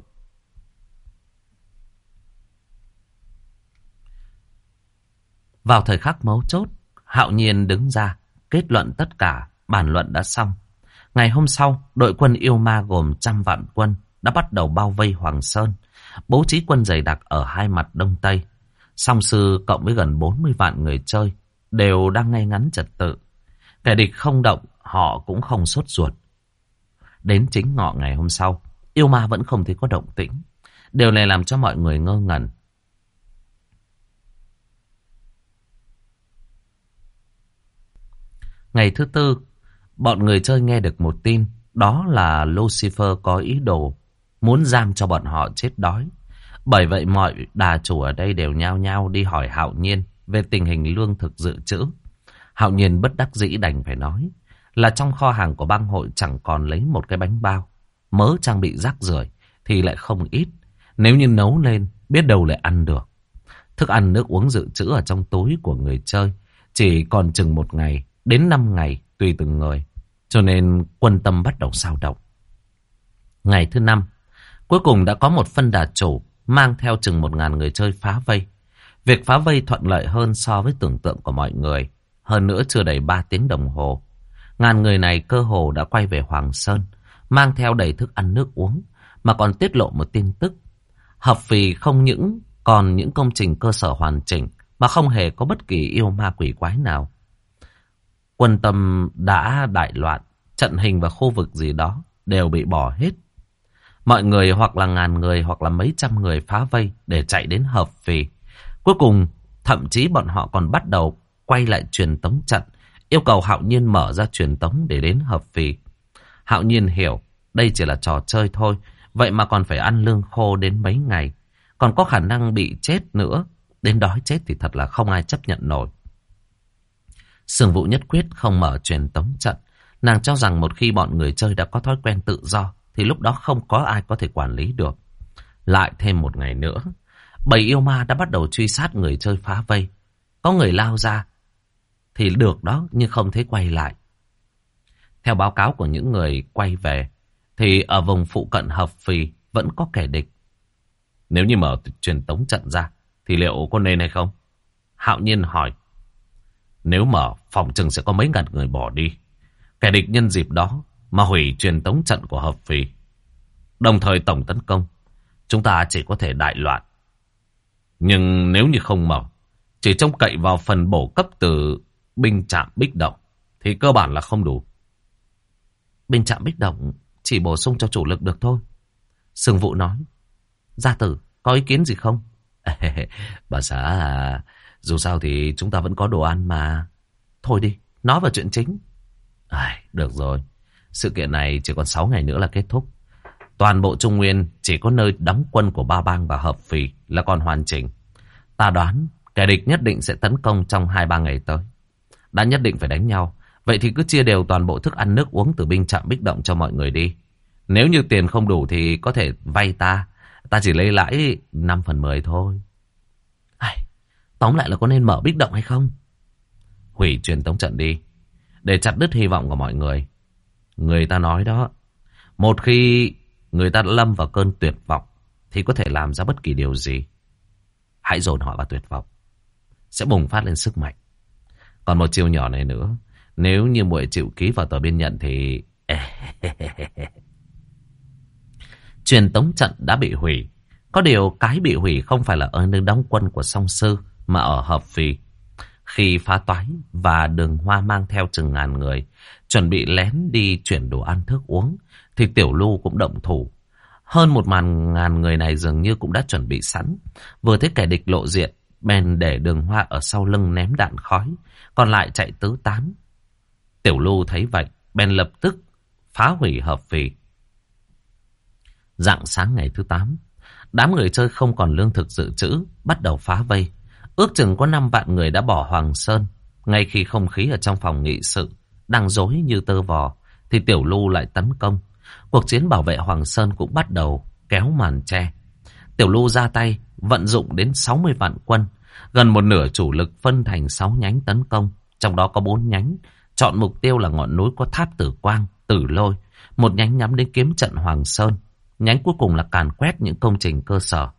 Vào thời khắc mấu chốt, Hạo Nhiên đứng ra, kết luận tất cả, bàn luận đã xong. Ngày hôm sau, đội quân yêu ma gồm trăm vạn quân đã bắt đầu bao vây Hoàng Sơn, bố trí quân dày đặc ở hai mặt đông tây. Song sư cộng với gần 40 vạn người chơi đều đang ngay ngắn trật tự. Kẻ địch không động, họ cũng không sốt ruột. Đến chính ngọ ngày hôm sau, yêu ma vẫn không thấy có động tĩnh. Điều này làm cho mọi người ngơ ngẩn. Ngày thứ tư, bọn người chơi nghe được một tin, đó là Lucifer có ý đồ muốn giam cho bọn họ chết đói. Bởi vậy mọi đà chủ ở đây đều nhao nhao đi hỏi Hạo Nhiên về tình hình lương thực dự trữ. Hạo Nhiên bất đắc dĩ đành phải nói là trong kho hàng của bang hội chẳng còn lấy một cái bánh bao. Mớ trang bị rác rưởi thì lại không ít. Nếu như nấu lên, biết đâu lại ăn được. Thức ăn nước uống dự trữ ở trong túi của người chơi chỉ còn chừng một ngày đến năm ngày tùy từng người. Cho nên quân tâm bắt đầu sao động. Ngày thứ năm, cuối cùng đã có một phân đà chủ mang theo chừng một ngàn người chơi phá vây. Việc phá vây thuận lợi hơn so với tưởng tượng của mọi người. Hơn nữa chưa đầy ba tiếng đồng hồ. Ngàn người này cơ hồ đã quay về Hoàng Sơn, mang theo đầy thức ăn nước uống, mà còn tiết lộ một tin tức. Hợp phì không những còn những công trình cơ sở hoàn chỉnh, mà không hề có bất kỳ yêu ma quỷ quái nào. Quân tâm đã đại loạn, trận hình và khu vực gì đó đều bị bỏ hết. Mọi người hoặc là ngàn người hoặc là mấy trăm người phá vây để chạy đến hợp phì. Cuối cùng, thậm chí bọn họ còn bắt đầu quay lại truyền tống trận, yêu cầu Hạo Nhiên mở ra truyền tống để đến hợp phì. Hạo Nhiên hiểu, đây chỉ là trò chơi thôi, vậy mà còn phải ăn lương khô đến mấy ngày. Còn có khả năng bị chết nữa, đến đói chết thì thật là không ai chấp nhận nổi. Sường Vũ nhất quyết không mở truyền tống trận. Nàng cho rằng một khi bọn người chơi đã có thói quen tự do, thì lúc đó không có ai có thể quản lý được. Lại thêm một ngày nữa, bầy yêu ma đã bắt đầu truy sát người chơi phá vây. Có người lao ra, thì được đó, nhưng không thấy quay lại. Theo báo cáo của những người quay về, thì ở vùng phụ cận hợp phì vẫn có kẻ địch. Nếu như mở truyền tống trận ra, thì liệu có nên hay không? Hạo nhiên hỏi. Nếu mở, phòng chừng sẽ có mấy ngàn người bỏ đi. Kẻ địch nhân dịp đó mà hủy truyền tống trận của hợp phì. Đồng thời tổng tấn công, chúng ta chỉ có thể đại loạn. Nhưng nếu như không mở, chỉ trông cậy vào phần bổ cấp từ binh trạm bích động, thì cơ bản là không đủ. Binh trạm bích động chỉ bổ sung cho chủ lực được thôi. Sương vụ nói, gia tử, có ý kiến gì không? Bà xã à, dù sao thì chúng ta vẫn có đồ ăn mà. Thôi đi, nói vào chuyện chính. À, được rồi, sự kiện này chỉ còn 6 ngày nữa là kết thúc. Toàn bộ Trung Nguyên chỉ có nơi đóng quân của ba bang và hợp phì là còn hoàn chỉnh. Ta đoán kẻ địch nhất định sẽ tấn công trong 2-3 ngày tới. Đã nhất định phải đánh nhau. Vậy thì cứ chia đều toàn bộ thức ăn nước uống từ binh trạm bích động cho mọi người đi. Nếu như tiền không đủ thì có thể vay ta. Ta chỉ lấy lãi 5 phần 10 thôi. Tóm lại là có nên mở bích động hay không? Hủy truyền tống trận đi. Để chặt đứt hy vọng của mọi người. Người ta nói đó. Một khi người ta đã lâm vào cơn tuyệt vọng, thì có thể làm ra bất kỳ điều gì. Hãy dồn họ vào tuyệt vọng. Sẽ bùng phát lên sức mạnh. Còn một chiêu nhỏ này nữa. Nếu như muội chịu ký vào tờ biên nhận thì Truyền tống trận đã bị hủy. Có điều cái bị hủy không phải là ở nơi đóng quân của song sư mà ở hợp phì. Khi phá toái và đường hoa mang theo chừng ngàn người, chuẩn bị lén đi chuyển đồ ăn thức uống, thì tiểu lưu cũng động thủ. Hơn một màn ngàn người này dường như cũng đã chuẩn bị sẵn. Vừa thấy kẻ địch lộ diện, bèn để đường hoa ở sau lưng ném đạn khói, còn lại chạy tứ tán. Tiểu lưu thấy vậy, bèn lập tức phá hủy hợp phì. Dạng sáng ngày thứ 8, đám người chơi không còn lương thực dự trữ, bắt đầu phá vây. Ước chừng có 5 vạn người đã bỏ Hoàng Sơn. Ngay khi không khí ở trong phòng nghị sự đang rối như tơ vò, thì Tiểu Lưu lại tấn công. Cuộc chiến bảo vệ Hoàng Sơn cũng bắt đầu kéo màn che. Tiểu Lưu ra tay, vận dụng đến 60 vạn quân. Gần một nửa chủ lực phân thành 6 nhánh tấn công, trong đó có 4 nhánh. Chọn mục tiêu là ngọn núi có tháp tử quang, tử lôi. Một nhánh nhắm đến kiếm trận Hoàng Sơn. Nhánh cuối cùng là càn quét những công trình cơ sở.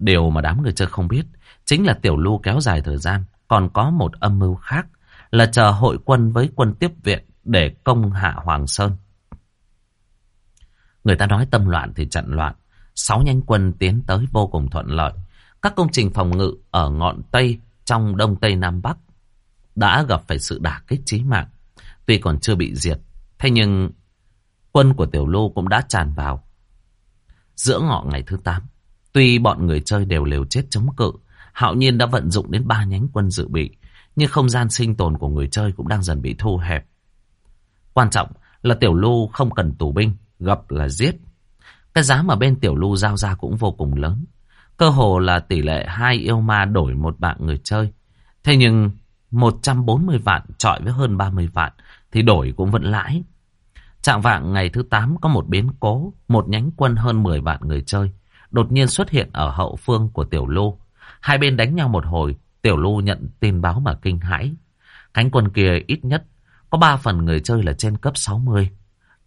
Điều mà đám người chơi không biết chính là tiểu lưu kéo dài thời gian. Còn có một âm mưu khác là chờ hội quân với quân tiếp viện để công hạ Hoàng Sơn. Người ta nói tâm loạn thì trận loạn. Sáu nhánh quân tiến tới vô cùng thuận lợi. Các công trình phòng ngự ở ngọn Tây trong Đông Tây Nam Bắc đã gặp phải sự đả kích chí mạng. Tuy còn chưa bị diệt, thế nhưng quân của Tiểu Lô cũng đã tràn vào. Giữa ngọ ngày thứ 8, tuy bọn người chơi đều liều chết chống cự, Hạo Nhiên đã vận dụng đến ba nhánh quân dự bị, nhưng không gian sinh tồn của người chơi cũng đang dần bị thu hẹp. Quan trọng là Tiểu lưu không cần tù binh, gặp là giết. Cái giá mà bên Tiểu lưu giao ra cũng vô cùng lớn. Cơ hồ là tỷ lệ hai yêu ma đổi một bạn người chơi. Thế nhưng 140 vạn trọi với hơn 30 vạn thì đổi cũng vẫn lãi. Trạng vạng ngày thứ 8 có một biến cố, một nhánh quân hơn 10 vạn người chơi, đột nhiên xuất hiện ở hậu phương của Tiểu Lô. Hai bên đánh nhau một hồi, Tiểu Lô nhận tin báo mà kinh hãi. Cánh quân kia ít nhất có ba phần người chơi là trên cấp 60.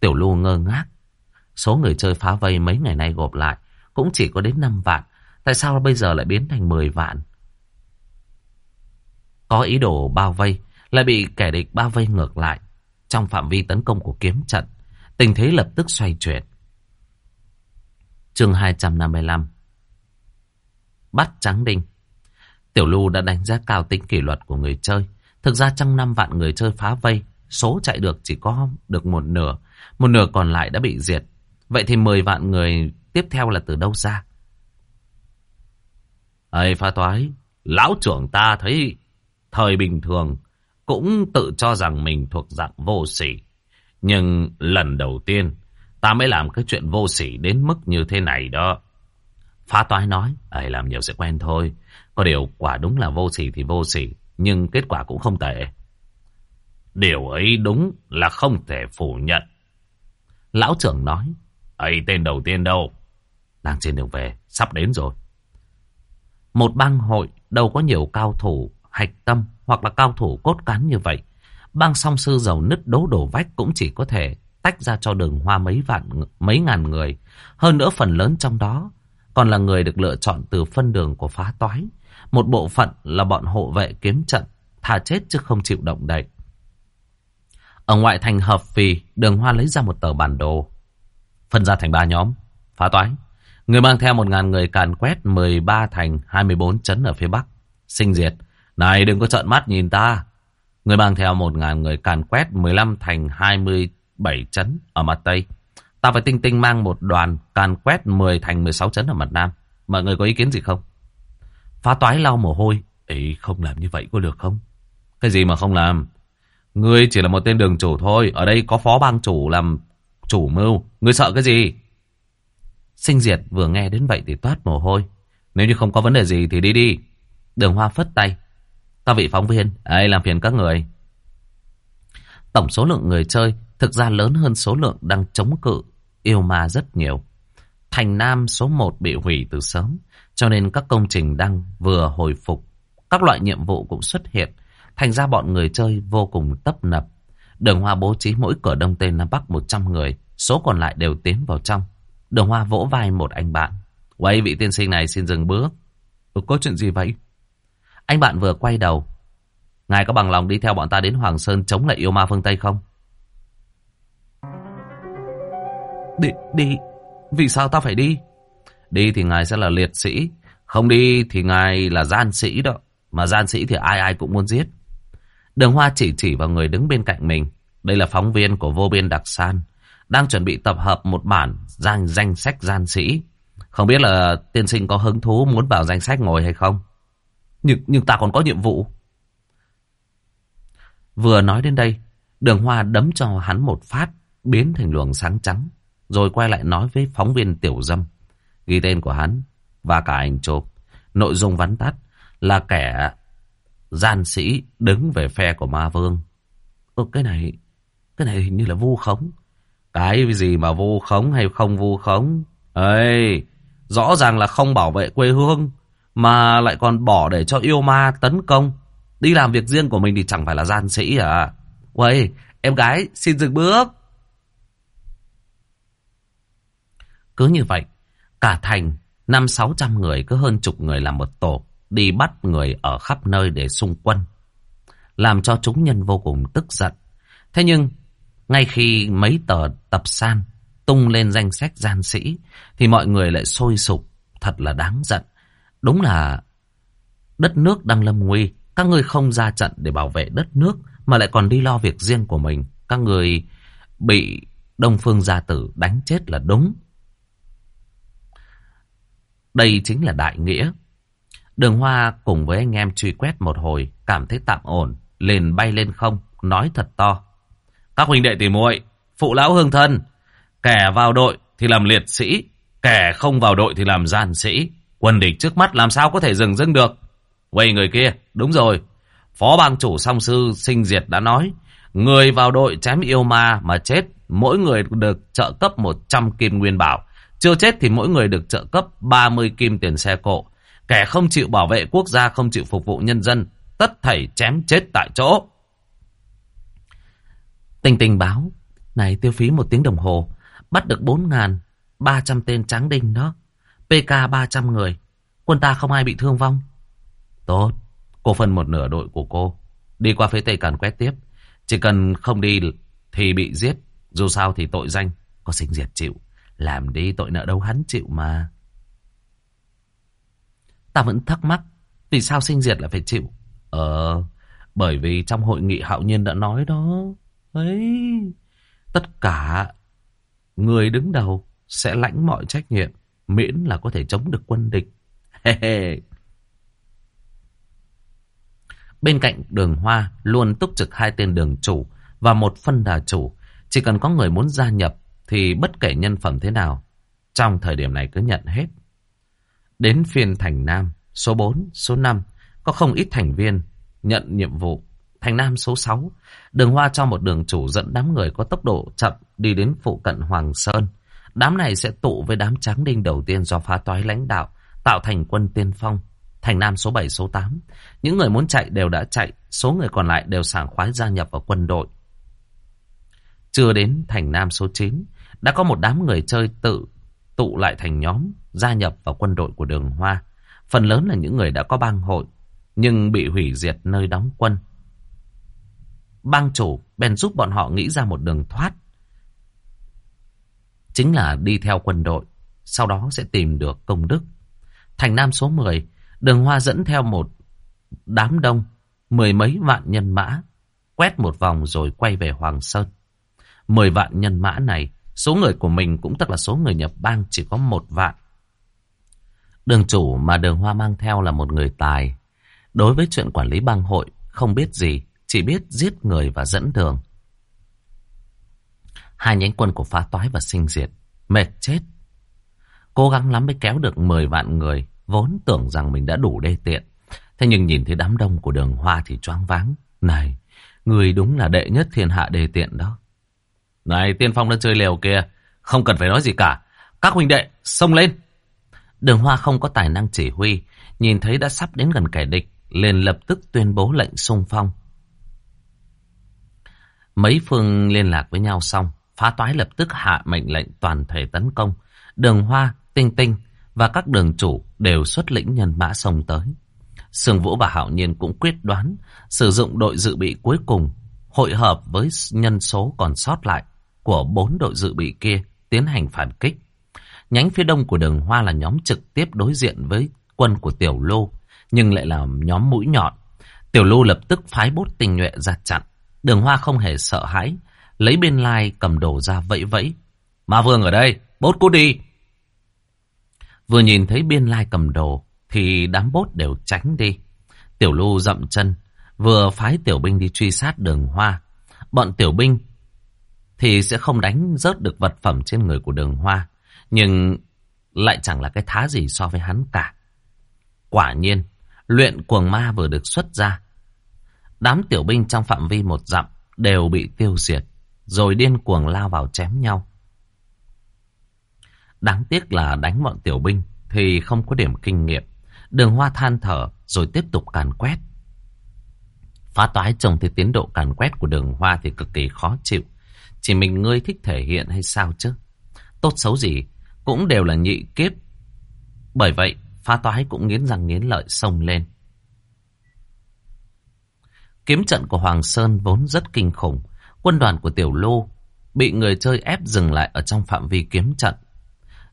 Tiểu Lô ngơ ngác. Số người chơi phá vây mấy ngày nay gộp lại cũng chỉ có đến 5 vạn. Tại sao bây giờ lại biến thành 10 vạn? Có ý đồ bao vây, lại bị kẻ địch bao vây ngược lại. Trong phạm vi tấn công của kiếm trận, tình thế lập tức xoay chuyển chương 255 Bắt trắng đinh Tiểu lưu đã đánh giá cao tính kỷ luật của người chơi. Thực ra trong năm vạn người chơi phá vây, số chạy được chỉ có được một nửa. Một nửa còn lại đã bị diệt. Vậy thì 10 vạn người tiếp theo là từ đâu ra? Ê phá toái, lão trưởng ta thấy thời bình thường cũng tự cho rằng mình thuộc dạng vô sỉ. Nhưng lần đầu tiên, ta mới làm cái chuyện vô sỉ đến mức như thế này đó. Phá toái nói, ấy làm nhiều sẽ quen thôi. Có điều quả đúng là vô sỉ thì vô sỉ, nhưng kết quả cũng không tệ. Điều ấy đúng là không thể phủ nhận. Lão trưởng nói, ấy tên đầu tiên đâu? Đang trên đường về, sắp đến rồi. Một bang hội đâu có nhiều cao thủ hạch tâm hoặc là cao thủ cốt cán như vậy. Bang song sư giàu nứt đố đổ vách cũng chỉ có thể tách ra cho đường hoa mấy vạn mấy ngàn người. Hơn nữa phần lớn trong đó còn là người được lựa chọn từ phân đường của phá toái. Một bộ phận là bọn hộ vệ kiếm trận, thà chết chứ không chịu động đậy. Ở ngoại thành hợp phì, đường hoa lấy ra một tờ bản đồ. Phân ra thành ba nhóm. Phá toái. Người mang theo một ngàn người càn quét 13 thành 24 chấn ở phía bắc. Sinh diệt. Này đừng có trợn mắt nhìn ta. Người mang theo một ngàn người càn quét 15 thành 7 chấn ở mặt Tây. Ta phải tinh tinh mang một đoàn càn quét 10 thành 16 chấn ở mặt Nam. Mọi người có ý kiến gì không? Phá toái lau mồ hôi. Ấy không làm như vậy có được không? Cái gì mà không làm? Ngươi chỉ là một tên đường chủ thôi. Ở đây có phó bang chủ làm chủ mưu. Ngươi sợ cái gì? Sinh diệt vừa nghe đến vậy thì toát mồ hôi. Nếu như không có vấn đề gì thì đi đi. Đường hoa phất tay. Các vị phóng viên, Ai làm phiền các người. Tổng số lượng người chơi thực ra lớn hơn số lượng đang chống cự yêu ma rất nhiều. Thành Nam số 1 bị hủy từ sớm, cho nên các công trình đang vừa hồi phục. Các loại nhiệm vụ cũng xuất hiện, thành ra bọn người chơi vô cùng tấp nập. Đường Hoa bố trí mỗi cửa Đông Tây Nam Bắc 100 người, số còn lại đều tiến vào trong. Đường Hoa vỗ vai một anh bạn. Quay vị tiên sinh này xin dừng bước. Ừ, có chuyện gì vậy? Anh bạn vừa quay đầu. Ngài có bằng lòng đi theo bọn ta đến Hoàng Sơn chống lại yêu ma phương Tây không? Đi, đi, vì sao ta phải đi? Đi thì ngài sẽ là liệt sĩ, không đi thì ngài là gian sĩ đó. Mà gian sĩ thì ai ai cũng muốn giết. Đường Hoa chỉ chỉ vào người đứng bên cạnh mình. Đây là phóng viên của vô biên đặc san. Đang chuẩn bị tập hợp một bản danh danh sách gian sĩ. Không biết là tiên sinh có hứng thú muốn vào danh sách ngồi hay không? Nhưng, nhưng ta còn có nhiệm vụ. Vừa nói đến đây, đường hoa đấm cho hắn một phát, biến thành luồng sáng trắng. Rồi quay lại nói với phóng viên tiểu dâm. Ghi tên của hắn và cả ảnh chụp. Nội dung vắn tắt là kẻ gian sĩ đứng về phe của ma vương. Ừ, cái này, cái này hình như là vu khống. Cái gì mà vu khống hay không vu khống? ấy rõ ràng là không bảo vệ quê hương, mà lại còn bỏ để cho yêu ma tấn công. Đi làm việc riêng của mình thì chẳng phải là gian sĩ à? Uầy, em gái, xin dừng bước. Cứ như vậy, cả thành năm sáu trăm người cứ hơn chục người làm một tổ đi bắt người ở khắp nơi để xung quân, làm cho chúng nhân vô cùng tức giận. Thế nhưng, ngay khi mấy tờ tập san tung lên danh sách gian sĩ, thì mọi người lại sôi sục, thật là đáng giận. Đúng là đất nước đang lâm nguy, các ngươi không ra trận để bảo vệ đất nước, mà lại còn đi lo việc riêng của mình. Các người bị Đông Phương Gia Tử đánh chết là đúng. Đây chính là đại nghĩa. Đường Hoa cùng với anh em truy quét một hồi, cảm thấy tạm ổn, liền bay lên không, nói thật to. Các huynh đệ tỉ muội, phụ lão hương thân, kẻ vào đội thì làm liệt sĩ, kẻ không vào đội thì làm gian sĩ. Quân địch trước mắt làm sao có thể dừng dưng được. Quay người kia, đúng rồi. Phó bang chủ song sư sinh diệt đã nói, người vào đội chém yêu ma mà chết, mỗi người được trợ cấp 100 kim nguyên bảo. Chưa chết thì mỗi người được trợ cấp 30 kim tiền xe cộ. Kẻ không chịu bảo vệ quốc gia, không chịu phục vụ nhân dân, tất thảy chém chết tại chỗ. Tình tình báo, này tiêu phí một tiếng đồng hồ, bắt được 4.300 tên tráng đinh đó. PK 300 người, quân ta không ai bị thương vong. Tốt, cô phân một nửa đội của cô. Đi qua phía Tây Càn quét tiếp. Chỉ cần không đi thì bị giết. Dù sao thì tội danh có sinh diệt chịu. Làm đi tội nợ đâu hắn chịu mà. Ta vẫn thắc mắc. Vì sao sinh diệt lại phải chịu? Ờ, bởi vì trong hội nghị hạo nhiên đã nói đó. Ấy, tất cả người đứng đầu sẽ lãnh mọi trách nhiệm. Miễn là có thể chống được quân địch. Bên cạnh đường hoa luôn túc trực hai tên đường chủ và một phân đà chủ. Chỉ cần có người muốn gia nhập thì bất kể nhân phẩm thế nào, trong thời điểm này cứ nhận hết. Đến phiên thành Nam, số 4, số 5, có không ít thành viên nhận nhiệm vụ. Thành Nam số 6, đường hoa cho một đường chủ dẫn đám người có tốc độ chậm đi đến phụ cận Hoàng Sơn. Đám này sẽ tụ với đám tráng đinh đầu tiên do phá toái lãnh đạo, tạo thành quân tiên phong. Thành Nam số 7, số 8. Những người muốn chạy đều đã chạy, số người còn lại đều sảng khoái gia nhập vào quân đội. Chưa đến Thành Nam số 9, đã có một đám người chơi tự tụ lại thành nhóm, gia nhập vào quân đội của đường Hoa. Phần lớn là những người đã có bang hội, nhưng bị hủy diệt nơi đóng quân. Bang chủ bèn giúp bọn họ nghĩ ra một đường thoát. Chính là đi theo quân đội, sau đó sẽ tìm được công đức. Thành Nam số 10, đường Hoa dẫn theo một đám đông, mười mấy vạn nhân mã, quét một vòng rồi quay về Hoàng Sơn. Mười vạn nhân mã này Số người của mình cũng tức là số người nhập bang chỉ có một vạn. Đường chủ mà đường hoa mang theo là một người tài. Đối với chuyện quản lý bang hội, không biết gì, chỉ biết giết người và dẫn đường. Hai nhánh quân của phá toái và sinh diệt, mệt chết. Cố gắng lắm mới kéo được 10 vạn người, vốn tưởng rằng mình đã đủ đê tiện. Thế nhưng nhìn thấy đám đông của đường hoa thì choáng váng. Này, người đúng là đệ nhất thiên hạ đê tiện đó. Này tiên phong đang chơi liều kìa Không cần phải nói gì cả. Các huynh đệ xông lên. Đường Hoa không có tài năng chỉ huy Nhìn thấy đã sắp đến gần kẻ địch liền lập tức tuyên bố lệnh xung phong. Mấy phương liên lạc với nhau xong Phá toái lập tức hạ mệnh lệnh toàn thể tấn công. Đường Hoa, Tinh Tinh Và các đường chủ đều xuất lĩnh nhân mã xông tới. Sương Vũ và Hạo Nhiên cũng quyết đoán Sử dụng đội dự bị cuối cùng Hội hợp với nhân số còn sót lại của bốn đội dự bị kia tiến hành phản kích. Nhánh phía đông của đường hoa là nhóm trực tiếp đối diện với quân của Tiểu Lô, nhưng lại là nhóm mũi nhọn. Tiểu Lô lập tức phái bốt tình nhuệ ra chặn. Đường hoa không hề sợ hãi, lấy bên lai cầm đồ ra vẫy vẫy. Ma vương ở đây, bốt cút đi. Vừa nhìn thấy biên lai cầm đồ, thì đám bốt đều tránh đi. Tiểu Lô dậm chân, vừa phái tiểu binh đi truy sát đường hoa. Bọn tiểu binh thì sẽ không đánh rớt được vật phẩm trên người của đường hoa. Nhưng lại chẳng là cái thá gì so với hắn cả. Quả nhiên, luyện cuồng ma vừa được xuất ra. Đám tiểu binh trong phạm vi một dặm đều bị tiêu diệt, rồi điên cuồng lao vào chém nhau. Đáng tiếc là đánh bọn tiểu binh thì không có điểm kinh nghiệm. Đường hoa than thở rồi tiếp tục càn quét. Phá toái trông thì tiến độ càn quét của đường hoa thì cực kỳ khó chịu. Chỉ mình ngươi thích thể hiện hay sao chứ? Tốt xấu gì cũng đều là nhị kiếp. Bởi vậy, phá toái cũng nghiến răng nghiến lợi sông lên. Kiếm trận của Hoàng Sơn vốn rất kinh khủng. Quân đoàn của Tiểu Lô bị người chơi ép dừng lại ở trong phạm vi kiếm trận.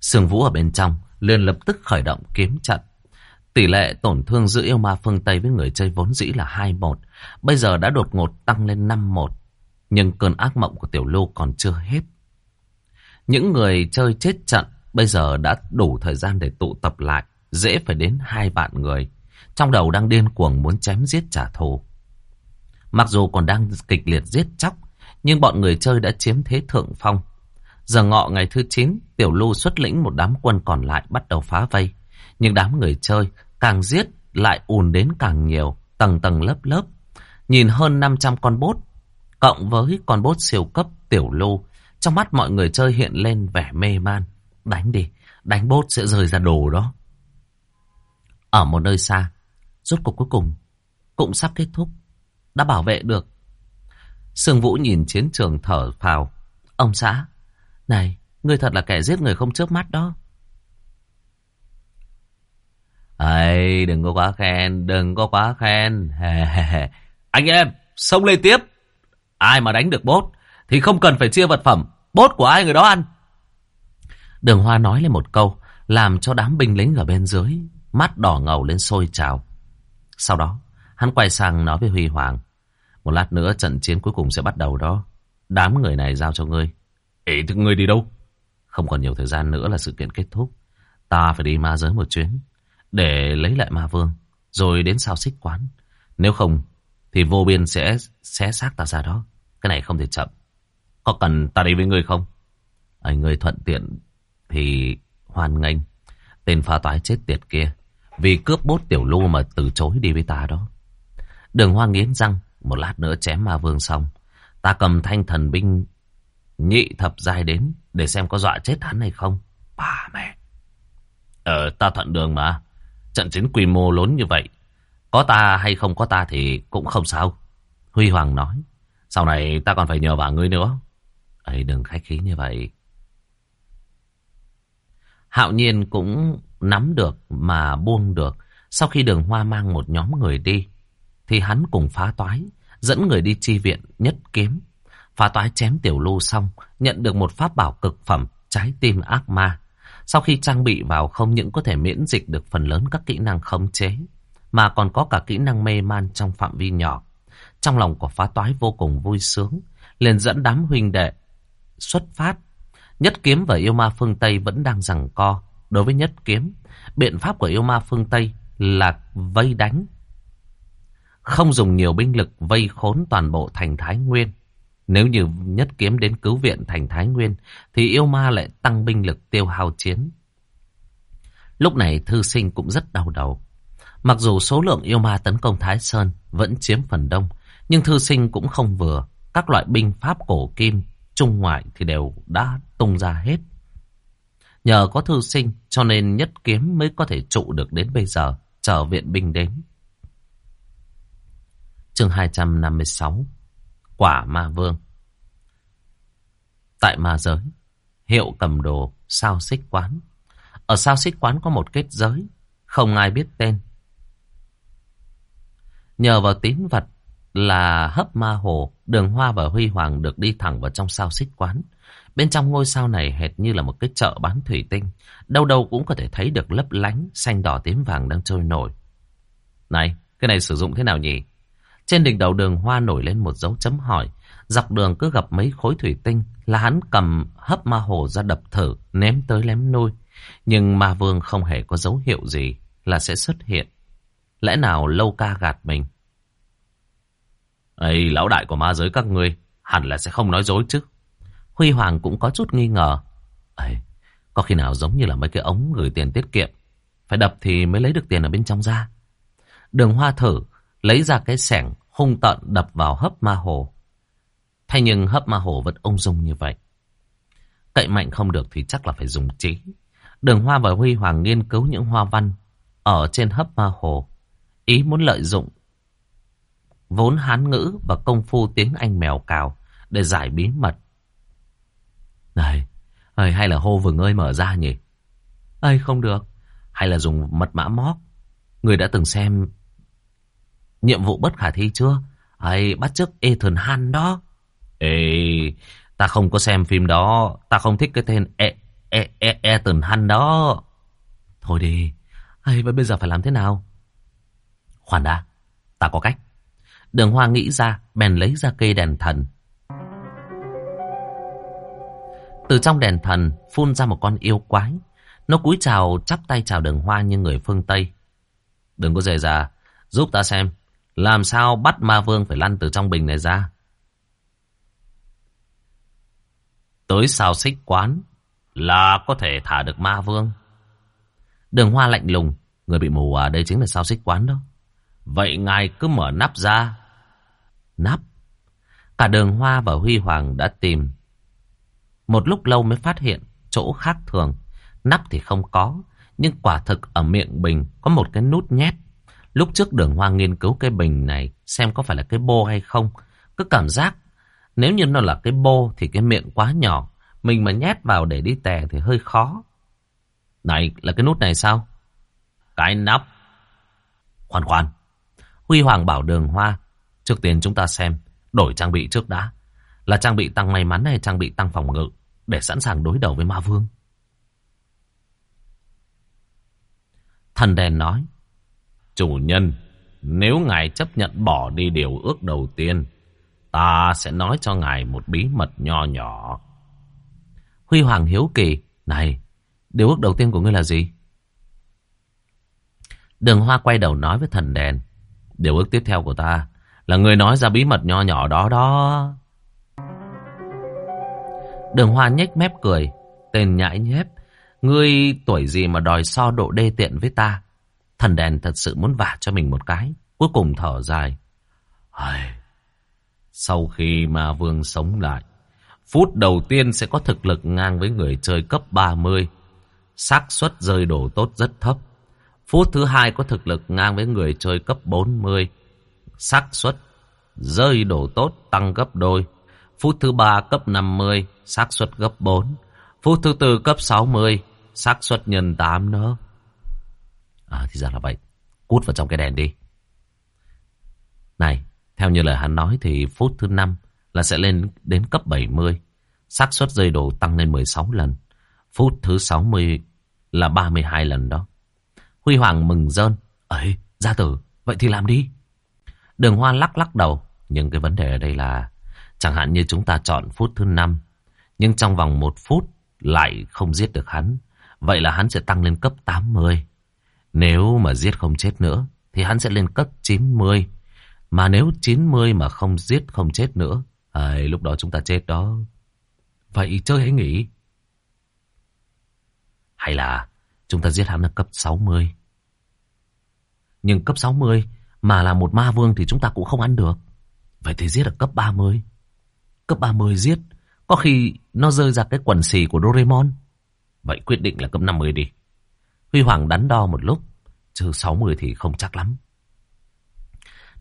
Sương Vũ ở bên trong liền lập tức khởi động kiếm trận. Tỷ lệ tổn thương giữa yêu ma phương Tây với người chơi vốn dĩ là 2-1. Bây giờ đã đột ngột tăng lên 5-1. Nhưng cơn ác mộng của Tiểu Lô còn chưa hết. Những người chơi chết trận bây giờ đã đủ thời gian để tụ tập lại. Dễ phải đến hai vạn người. Trong đầu đang điên cuồng muốn chém giết trả thù. Mặc dù còn đang kịch liệt giết chóc. Nhưng bọn người chơi đã chiếm thế thượng phong. Giờ ngọ ngày thứ 9, Tiểu lô xuất lĩnh một đám quân còn lại bắt đầu phá vây. Nhưng đám người chơi càng giết lại ùn đến càng nhiều, tầng tầng lớp lớp. Nhìn hơn 500 con bốt, cộng với con bốt siêu cấp Tiểu Lưu, trong mắt mọi người chơi hiện lên vẻ mê man. Đánh đi, đánh bốt sẽ rơi ra đồ đó. Ở một nơi xa, rốt cuộc cuối cùng cũng sắp kết thúc, đã bảo vệ được. Sương Vũ nhìn chiến trường thở phào. Ông xã, này, ngươi thật là kẻ giết người không chớp mắt đó. Ây, đừng có quá khen, đừng có quá khen. Anh em, xông lên tiếp. Ai mà đánh được bốt, thì không cần phải chia vật phẩm. Bốt của ai người đó ăn. Đường Hoa nói lên một câu, làm cho đám binh lính ở bên dưới, mắt đỏ ngầu lên sôi trào. Sau đó, hắn quay sang nói với Huy Hoàng. Một lát nữa trận chiến cuối cùng sẽ bắt đầu đó. Đám người này giao cho ngươi. Ý thức ngươi đi đâu? Không còn nhiều thời gian nữa là sự kiện kết thúc. Ta phải đi ma giới một chuyến. Để lấy lại ma vương. Rồi đến sao xích quán. Nếu không thì vô biên sẽ xé xác ta ra đó. Cái này không thể chậm. Có cần ta đi với ngươi không? Anh ngươi thuận tiện thì hoan nghênh. Tên pha toái chết tiệt kia. Vì cướp bốt tiểu lưu mà từ chối đi với ta đó. Đường hoa nghiến răng. Một lát nữa chém ma vương xong. Ta cầm thanh thần binh nhị thập giai đến để xem có dọa chết hắn hay không. Bà mẹ. Ờ, ta thuận đường mà. Trận chiến quy mô lớn như vậy. Có ta hay không có ta thì cũng không sao. Huy Hoàng nói. Sau này ta còn phải nhờ vào ngươi nữa. ấy đừng khách khí như vậy. Hạo nhiên cũng nắm được mà buông được. Sau khi đường hoa mang một nhóm người đi, thì hắn cùng phá toái, dẫn người đi chi viện nhất kiếm. Phá toái chém tiểu lưu xong, nhận được một pháp bảo cực phẩm, trái tim ác ma. Sau khi trang bị vào không những có thể miễn dịch được phần lớn các kỹ năng khống chế, mà còn có cả kỹ năng mê man trong phạm vi nhỏ. Trong lòng của phá toái vô cùng vui sướng, liền dẫn đám huynh đệ xuất phát. Nhất kiếm và yêu ma phương Tây vẫn đang giằng co. Đối với nhất kiếm, biện pháp của yêu ma phương Tây là vây đánh. Không dùng nhiều binh lực vây khốn toàn bộ thành Thái Nguyên. Nếu như nhất kiếm đến cứu viện thành Thái Nguyên, thì yêu ma lại tăng binh lực tiêu hao chiến. Lúc này thư sinh cũng rất đau đầu. Mặc dù số lượng yêu ma tấn công Thái Sơn vẫn chiếm phần đông, nhưng thư sinh cũng không vừa. Các loại binh pháp cổ kim, trung ngoại thì đều đã tung ra hết. Nhờ có thư sinh cho nên nhất kiếm mới có thể trụ được đến bây giờ, chờ viện binh đến. Chương 256 Quả ma vương Tại ma giới Hiệu cầm đồ sao xích quán Ở sao xích quán có một kết giới Không ai biết tên Nhờ vào tín vật là hấp ma hồ Đường Hoa và Huy Hoàng được đi thẳng vào trong sao xích quán Bên trong ngôi sao này hệt như là một cái chợ bán thủy tinh. Đâu đâu cũng có thể thấy được lấp lánh, xanh đỏ tím vàng đang trôi nổi. Này, cái này sử dụng thế nào nhỉ? Trên đỉnh đầu đường hoa nổi lên một dấu chấm hỏi. Dọc đường cứ gặp mấy khối thủy tinh là hắn cầm hấp ma hồ ra đập thử, ném tới lém nuôi. Nhưng ma vương không hề có dấu hiệu gì là sẽ xuất hiện. Lẽ nào lâu ca gạt mình? Ây, lão đại của ma giới các ngươi hẳn là sẽ không nói dối chứ. Huy Hoàng cũng có chút nghi ngờ. Ây, có khi nào giống như là mấy cái ống gửi tiền tiết kiệm. Phải đập thì mới lấy được tiền ở bên trong ra. Đường hoa thử, lấy ra cái sẻng hung tợn đập vào hấp ma hồ. Thay nhưng hấp ma hồ vẫn ung dung như vậy. Cậy mạnh không được thì chắc là phải dùng trí. Đường Hoa và Huy Hoàng nghiên cứu những hoa văn ở trên hấp ma hồ. Ý muốn lợi dụng vốn hán ngữ và công phu tiếng Anh mèo cào để giải bí mật. Này, ơi, hay là hô vừng ơi mở ra nhỉ? Ây, không được. Hay là dùng mật mã móc? Người đã từng xem nhiệm vụ bất khả thi chưa? Ây, bắt chước Ethan Han đó. Ê, ta không có xem phim đó. Ta không thích cái tên e, e, e, Ethan Han đó. Thôi đi. Ây, bây giờ phải làm thế nào? Khoan đã. Ta có cách. Đường Hoa nghĩ ra, bèn lấy ra cây đèn thần. Từ trong đèn thần phun ra một con yêu quái. Nó cúi chào chắp tay chào đường Hoa như người phương Tây. Đừng có dè ra, giúp ta xem. Làm sao bắt ma vương phải lăn từ trong bình này ra? Tới sao xích quán là có thể thả được ma vương. Đường Hoa lạnh lùng, người bị mù à đây chính là sao xích quán đó. Vậy ngài cứ mở nắp ra, nắp. Cả đường hoa và huy hoàng đã tìm. Một lúc lâu mới phát hiện chỗ khác thường. Nắp thì không có. Nhưng quả thực ở miệng bình có một cái nút nhét. Lúc trước đường hoa nghiên cứu cái bình này xem có phải là cái bô hay không. Cứ cảm giác nếu như nó là cái bô thì cái miệng quá nhỏ. Mình mà nhét vào để đi tè thì hơi khó. Này, là cái nút này sao? Cái nắp. Khoan khoan. Huy Hoàng bảo đường hoa Trước tiên chúng ta xem đổi trang bị trước đã. Là trang bị tăng may mắn hay trang bị tăng phòng ngự để sẵn sàng đối đầu với ma vương. Thần đèn nói. Chủ nhân, nếu ngài chấp nhận bỏ đi điều ước đầu tiên, ta sẽ nói cho ngài một bí mật nho nhỏ. Huy Hoàng hiếu kỳ, này, điều ước đầu tiên của ngươi là gì? Đường Hoa quay đầu nói với thần đèn. Điều ước tiếp theo của ta là người nói ra bí mật nho nhỏ đó đó. Đường Hoa nhếch mép cười. Tên nhãi nhép. Ngươi tuổi gì mà đòi so độ đê tiện với ta. Thần đèn thật sự muốn vả cho mình một cái. Cuối cùng thở dài. Ai... Sau khi ma vương sống lại, phút đầu tiên sẽ có thực lực ngang với người chơi cấp 30. xác suất rơi đồ tốt rất thấp. Phút thứ hai có thực lực ngang với người chơi cấp 40 xác suất rơi đổ tốt tăng gấp đôi. Phút thứ ba cấp 50, xác suất gấp 4. Phút thứ tư cấp 60, xác suất nhân 8 nữa. À thì ra là vậy. Cút vào trong cái đèn đi. Này, theo như lời hắn nói thì phút thứ 5 là sẽ lên đến cấp 70. xác suất rơi đổ tăng lên 16 lần. Phút thứ 60 là 32 lần đó. Huy Hoàng mừng rơn. Ấy, gia tử, vậy thì làm đi. Đường Hoa lắc lắc đầu. Nhưng cái vấn đề ở đây là chẳng hạn như chúng ta chọn phút thứ năm nhưng trong vòng một phút lại không giết được hắn. Vậy là hắn sẽ tăng lên cấp 80. Nếu mà giết không chết nữa thì hắn sẽ lên cấp 90. Mà nếu 90 mà không giết không chết nữa à, lúc đó chúng ta chết đó. Vậy chơi hãy nghỉ. Hay là chúng ta giết hắn ở cấp 60. Nhưng cấp 60 mà là một ma vương thì chúng ta cũng không ăn được. Vậy thì giết ở cấp 30. Cấp 30 giết. Có khi nó rơi ra cái quần xì của Doraemon. Vậy quyết định là cấp 50 đi. Huy Hoàng đắn đo một lúc. Chứ 60 thì không chắc lắm.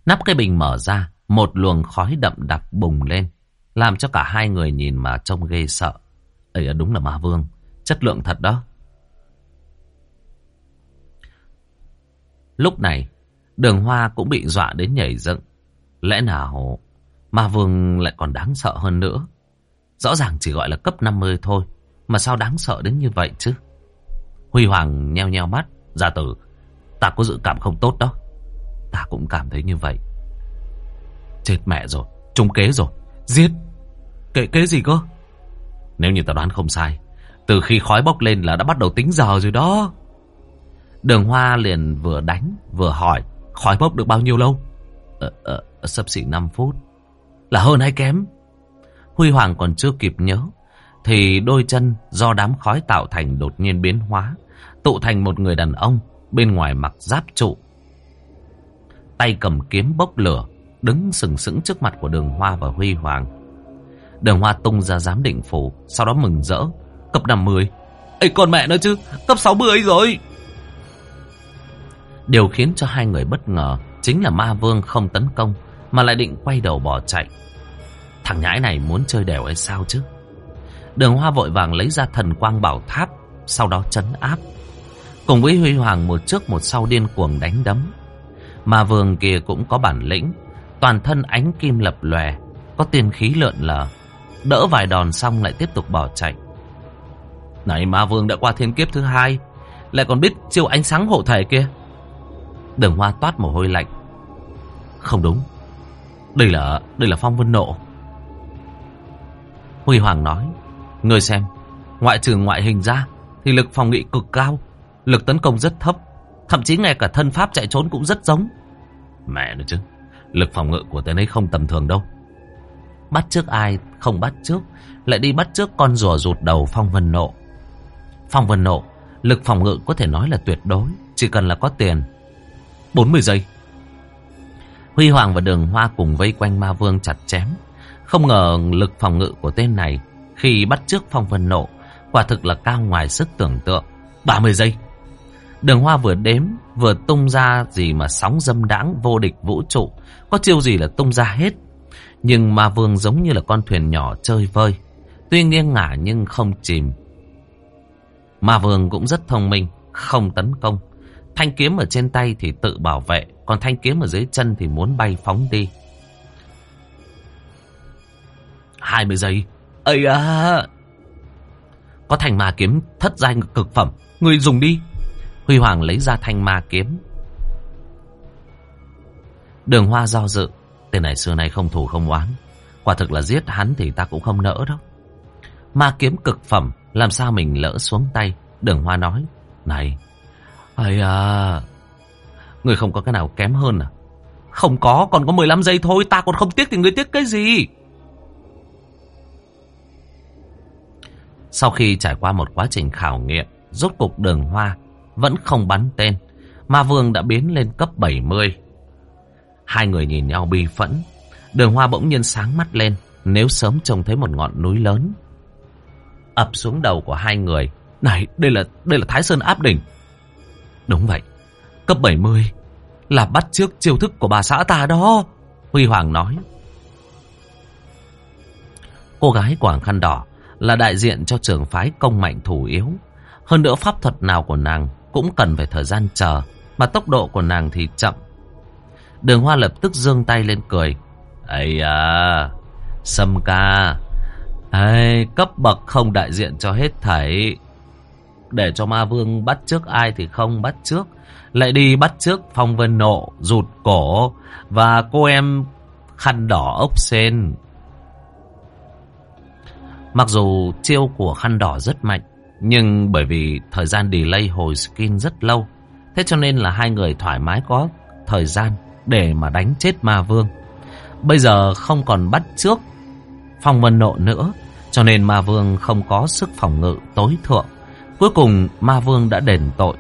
Nắp cái bình mở ra. Một luồng khói đậm đặc bùng lên. Làm cho cả hai người nhìn mà trông ghê sợ. Ấy đúng là ma vương. Chất lượng thật đó. Lúc này Đường Hoa cũng bị dọa đến nhảy dựng. Lẽ nào ma vương lại còn đáng sợ hơn nữa? Rõ ràng chỉ gọi là cấp 50 thôi. Mà sao đáng sợ đến như vậy chứ? Huy Hoàng nheo nheo mắt. Gia tử, ta có dự cảm không tốt đó. Ta cũng cảm thấy như vậy. Chết mẹ rồi, trúng kế rồi. Giết. Kế, kế gì cơ? Nếu như ta đoán không sai, từ khi khói bốc lên là đã bắt đầu tính giờ rồi đó. Đường Hoa liền vừa đánh vừa hỏi khói bốc được bao nhiêu lâu? Ờ, ờ, sắp xỉ 5 phút. Là hơn hay kém? Huy Hoàng còn chưa kịp nhớ. Thì đôi chân do đám khói tạo thành đột nhiên biến hóa. Tụ thành một người đàn ông bên ngoài mặc giáp trụ. Tay cầm kiếm bốc lửa. Đứng sừng sững trước mặt của đường Hoa và Huy Hoàng. Đường Hoa tung ra giám định phủ. Sau đó mừng rỡ. Cấp 50. Ê con mẹ nó chứ. Cấp 60 rồi. Điều khiến cho hai người bất ngờ chính là ma vương không tấn công mà lại định quay đầu bỏ chạy. Thằng nhãi này muốn chơi đều hay sao chứ? Đường Hoa vội vàng lấy ra thần quang bảo tháp, sau đó chấn áp. Cùng với Huy Hoàng một trước một sau điên cuồng đánh đấm. Ma vương kia cũng có bản lĩnh, toàn thân ánh kim lập lòe, có tiên khí lượn lờ. Đỡ vài đòn xong lại tiếp tục bỏ chạy. Này ma vương đã qua thiên kiếp thứ hai, lại còn biết chiêu ánh sáng hộ thể kia. Đường Hoa toát mồ hôi lạnh. Không đúng. Đây là đây là phong vân nộ. Huy Hoàng nói. Người xem. Ngoại trừ ngoại hình ra. Thì lực phòng nghị cực cao. Lực tấn công rất thấp. Thậm chí ngay cả thân pháp chạy trốn cũng rất giống. Mẹ nữa chứ. Lực phòng ngự của tên ấy không tầm thường đâu. Bắt trước ai không bắt trước. Lại đi bắt trước con rùa rụt đầu phong vân nộ. Phong vân nộ. Lực phòng ngự có thể nói là tuyệt đối. Chỉ cần là có tiền 40 giây. Huy Hoàng và Đường Hoa cùng vây quanh ma vương chặt chém. Không ngờ lực phòng ngự của tên này khi bắt trước phong vân nộ quả thực là cao ngoài sức tưởng tượng. 30 giây. Đường Hoa vừa đếm vừa tung ra gì mà sóng dâm đãng vô địch vũ trụ. Có chiêu gì là tung ra hết. Nhưng ma vương giống như là con thuyền nhỏ chơi vơi. Tuy nghiêng ngả nhưng không chìm. Ma vương cũng rất thông minh, không tấn công Thanh kiếm ở trên tay thì tự bảo vệ, còn thanh kiếm ở dưới chân thì muốn bay phóng đi. 20 giây. Ây à! Có thanh ma kiếm thất giai cực phẩm, người dùng đi. Huy Hoàng lấy ra thanh ma kiếm. Đường Hoa do dự, tên này xưa nay không thù không oán. Quả thực là giết hắn thì ta cũng không nỡ đâu. Ma kiếm cực phẩm, làm sao mình lỡ xuống tay. Đường Hoa nói, này, Ây à, người không có cái nào kém hơn à? Không có, còn có 15 giây thôi, ta còn không tiếc thì người tiếc cái gì? Sau khi trải qua một quá trình khảo nghiệm, rốt cục đường hoa vẫn không bắn tên. Ma Vương đã biến lên cấp 70. Hai người nhìn nhau bi phẫn. Đường hoa bỗng nhiên sáng mắt lên, nếu sớm trông thấy một ngọn núi lớn. Ập xuống đầu của hai người. Này, đây là đây là Thái Sơn áp đỉnh. Đúng vậy, cấp 70 là bắt trước chiêu thức của bà xã ta đó. Huy Hoàng nói. Cô gái quảng khăn đỏ là đại diện cho trường phái công mạnh thủ yếu. Hơn nữa pháp thuật nào của nàng cũng cần phải thời gian chờ, mà tốc độ của nàng thì chậm. Đường Hoa lập tức giương tay lên cười. Ây à, Sâm ca, Ây, cấp bậc không đại diện cho hết thảy. Để cho ma vương bắt trước ai thì không bắt trước. Lại đi bắt trước phong vân nộ, rụt cổ và cô em khăn đỏ ốc sen. Mặc dù chiêu của khăn đỏ rất mạnh, nhưng bởi vì thời gian delay hồi skin rất lâu, thế cho nên là hai người thoải mái có thời gian để mà đánh chết ma vương. Bây giờ không còn bắt trước phong vân nộ nữa, cho nên ma vương không có sức phòng ngự tối thượng. Cuối cùng ma vương đã đền tội.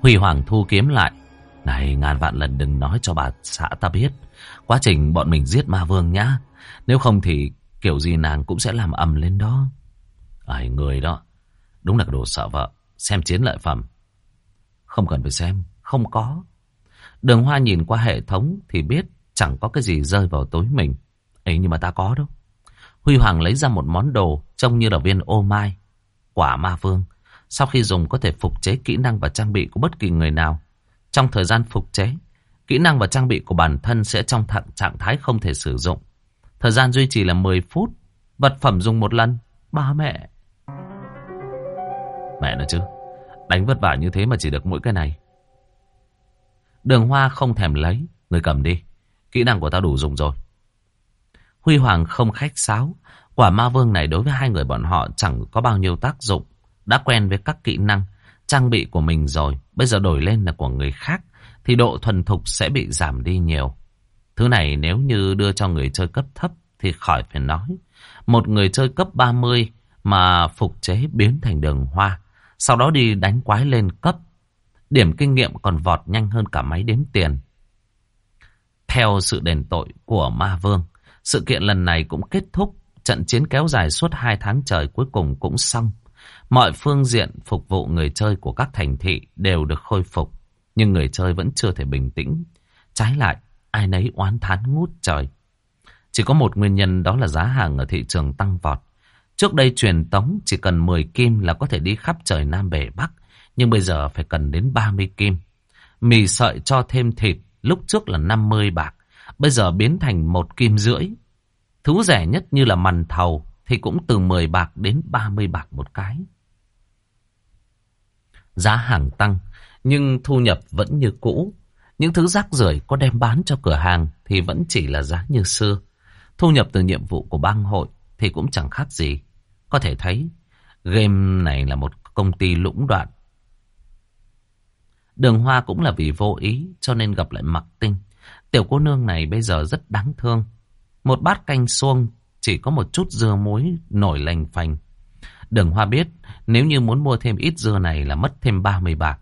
Huy Hoàng thu kiếm lại. Này, ngàn vạn lần đừng nói cho bà xã ta biết. Quá trình bọn mình giết ma vương nhá. Nếu không thì kiểu gì nàng cũng sẽ làm ầm lên đó. Ai, người đó. Đúng là đồ sợ vợ. Xem chiến lợi phẩm. Không cần phải xem. Không có. Đường Hoa nhìn qua hệ thống thì biết chẳng có cái gì rơi vào tối mình. ấy nhưng mà ta có đâu. Huy Hoàng lấy ra một món đồ trông như là viên ô mai quả ma vương. Sau khi dùng có thể phục chế kỹ năng và trang bị của bất kỳ người nào. Trong thời gian phục chế, kỹ năng và trang bị của bản thân sẽ trong thẳng trạng thái không thể sử dụng. Thời gian duy trì là 10 phút. Vật phẩm dùng một lần. Ba mẹ. Mẹ nó chứ. Đánh vất vả như thế mà chỉ được mỗi cái này. Đường hoa không thèm lấy. Người cầm đi. Kỹ năng của tao đủ dùng rồi. Huy Hoàng không khách sáo. Quả ma vương này đối với hai người bọn họ chẳng có bao nhiêu tác dụng. Đã quen với các kỹ năng, trang bị của mình rồi. Bây giờ đổi lên là của người khác. Thì độ thuần thục sẽ bị giảm đi nhiều. Thứ này nếu như đưa cho người chơi cấp thấp thì khỏi phải nói. Một người chơi cấp 30 mà phục chế biến thành đường hoa. Sau đó đi đánh quái lên cấp. Điểm kinh nghiệm còn vọt nhanh hơn cả máy đếm tiền. Theo sự đền tội của ma vương, sự kiện lần này cũng kết thúc. Trận chiến kéo dài suốt hai tháng trời cuối cùng cũng xong. Mọi phương diện phục vụ người chơi của các thành thị đều được khôi phục. Nhưng người chơi vẫn chưa thể bình tĩnh. Trái lại, ai nấy oán thán ngút trời. Chỉ có một nguyên nhân đó là giá hàng ở thị trường tăng vọt. Trước đây truyền tống chỉ cần 10 kim là có thể đi khắp trời Nam Bể Bắc. Nhưng bây giờ phải cần đến 30 kim. Mì sợi cho thêm thịt lúc trước là 50 bạc. Bây giờ biến thành một kim rưỡi. Thứ rẻ nhất như là mằn thầu thì cũng từ 10 bạc đến 30 bạc một cái. Giá hàng tăng nhưng thu nhập vẫn như cũ. Những thứ rác rưởi có đem bán cho cửa hàng thì vẫn chỉ là giá như xưa. Thu nhập từ nhiệm vụ của bang hội thì cũng chẳng khác gì. Có thể thấy, game này là một công ty lũng đoạn. Đường Hoa cũng là vì vô ý cho nên gặp lại Mặc Tinh. Tiểu cô nương này bây giờ rất đáng thương. Một bát canh xuông chỉ có một chút dưa muối nổi lành phành. Đường Hoa biết nếu như muốn mua thêm ít dưa này là mất thêm 30 bạc.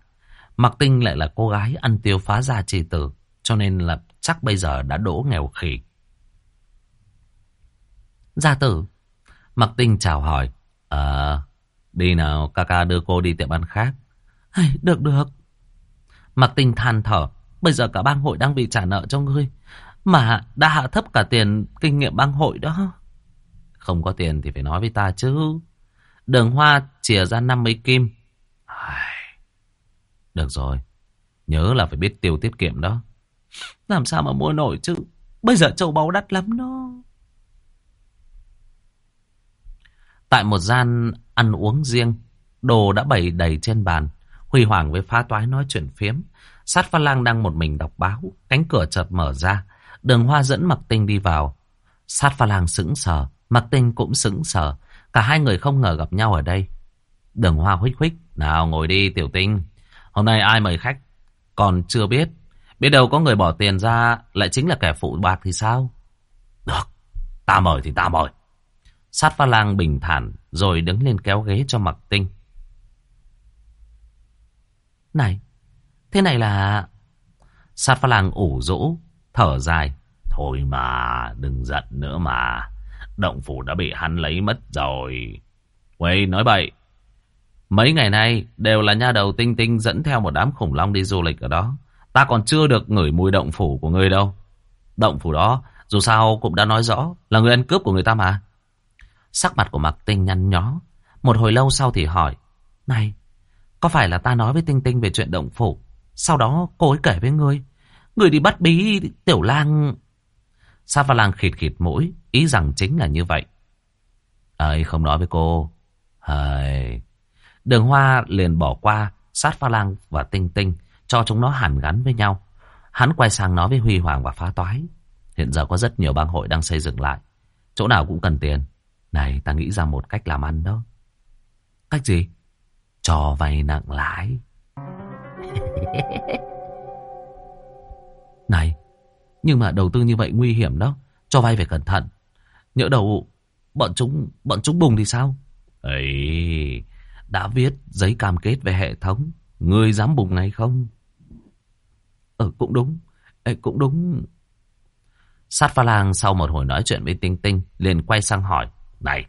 Mặc Tinh lại là cô gái ăn tiêu phá gia trì tử, cho nên là chắc bây giờ đã đỗ nghèo khỉ. Gia tử. Mặc Tinh chào hỏi. Ờ, đi nào, ca ca đưa cô đi tiệm ăn khác. Hay, được được. Mặc Tinh than thở. Bây giờ cả bang hội đang bị trả nợ cho ngươi. Mà đã hạ thấp cả tiền kinh nghiệm bang hội đó. Không có tiền thì phải nói với ta chứ. Đường hoa chìa ra 50 kim. Được rồi. Nhớ là phải biết tiêu tiết kiệm đó. Làm sao mà mua nổi chứ. Bây giờ châu báu đắt lắm đó. Tại một gian ăn uống riêng. Đồ đã bày đầy trên bàn. Huy Hoàng với phá toái nói chuyện phiếm. Sát pha lang đang một mình đọc báo. Cánh cửa chợt mở ra. Đường hoa dẫn mặc tinh đi vào. Sát pha lang sững sờ. Mặc tinh cũng sững sờ. Cả hai người không ngờ gặp nhau ở đây. Đường hoa huých huých. Nào ngồi đi tiểu tinh. Hôm nay ai mời khách? Còn chưa biết. Biết đâu có người bỏ tiền ra lại chính là kẻ phụ bạc thì sao? Được. Ta mời thì ta mời. Sát pha lang bình thản rồi đứng lên kéo ghế cho mặc tinh. Này, thế này là... Sát pha lang ủ rũ, thở dài. Thôi mà, đừng giận nữa mà. Động phủ đã bị hắn lấy mất rồi. Quay nói bậy. Mấy ngày nay đều là nha đầu tinh tinh dẫn theo một đám khủng long đi du lịch ở đó. Ta còn chưa được ngửi mùi động phủ của người đâu. Động phủ đó, dù sao cũng đã nói rõ là người ăn cướp của người ta mà. Sắc mặt của Mạc Tinh nhăn nhó. Một hồi lâu sau thì hỏi. Này, có phải là ta nói với Tinh Tinh về chuyện động phủ? Sau đó cô ấy kể với ngươi. Người đi bắt bí tiểu lang... Sa pha lang khịt khịt mũi, ý rằng chính là như vậy. Ấy không nói với cô. Hời... Đường Hoa liền bỏ qua sát pha lang và tinh tinh cho chúng nó hàn gắn với nhau. Hắn quay sang nói với Huy Hoàng và phá toái. Hiện giờ có rất nhiều bang hội đang xây dựng lại. Chỗ nào cũng cần tiền. Này ta nghĩ ra một cách làm ăn đó. Cách gì? Cho vay nặng lãi. Này, nhưng mà đầu tư như vậy nguy hiểm đó. Cho vay phải cẩn thận. Nhỡ đầu bọn chúng bọn chúng bùng thì sao? Ấy, đã viết giấy cam kết về hệ thống. Ngươi dám bùng này không? Ừ, cũng đúng. Ê, cũng đúng. Sát pha lang sau một hồi nói chuyện với Tinh Tinh, liền quay sang hỏi. Này,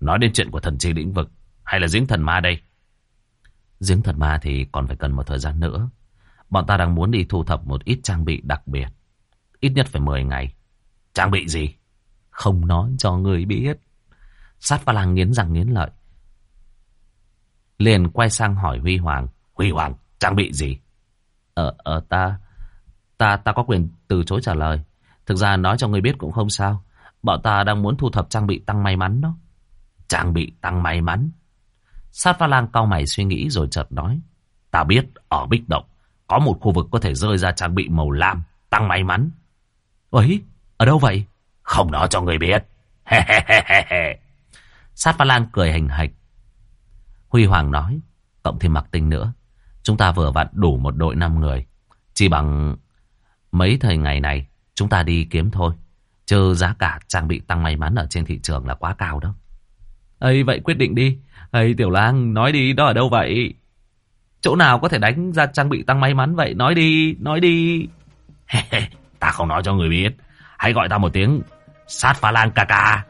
nói đến chuyện của thần chi lĩnh vực, hay là giếng thần ma đây? Giếng thần ma thì còn phải cần một thời gian nữa. Bọn ta đang muốn đi thu thập một ít trang bị đặc biệt. Ít nhất phải 10 ngày. Trang bị gì? Không nói cho người biết. Sát pha lang nghiến răng nghiến lợi liền quay sang hỏi Huy Hoàng. Huy Hoàng, trang bị gì? Ờ, ờ, ta, ta, ta có quyền từ chối trả lời. Thực ra nói cho người biết cũng không sao. Bọn ta đang muốn thu thập trang bị tăng may mắn đó. Trang bị tăng may mắn. Sát pha lang cau mày suy nghĩ rồi chợt nói. Ta biết ở Bích Động có một khu vực có thể rơi ra trang bị màu lam tăng may mắn. Ấy, ở đâu vậy? Không nói cho người biết. Sát pha lang cười hình hạch. Huy Hoàng nói, cộng thêm mặc tinh nữa. Chúng ta vừa vặn đủ một đội năm người. Chỉ bằng mấy thời ngày này chúng ta đi kiếm thôi. Chứ giá cả trang bị tăng may mắn ở trên thị trường là quá cao đó. ấy vậy quyết định đi. ấy Tiểu Lang nói đi đó ở đâu vậy? Chỗ nào có thể đánh ra trang bị tăng may mắn vậy? Nói đi, nói đi. ta không nói cho người biết. Hãy gọi ta một tiếng sát pha lang ca ca.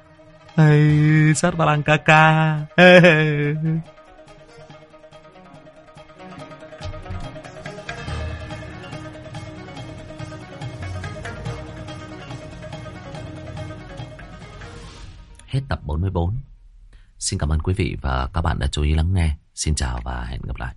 Hey, sát pha lang ca ca. Hết tập 44. Xin cảm ơn quý vị và các bạn đã chú ý lắng nghe. Xin chào và hẹn gặp lại.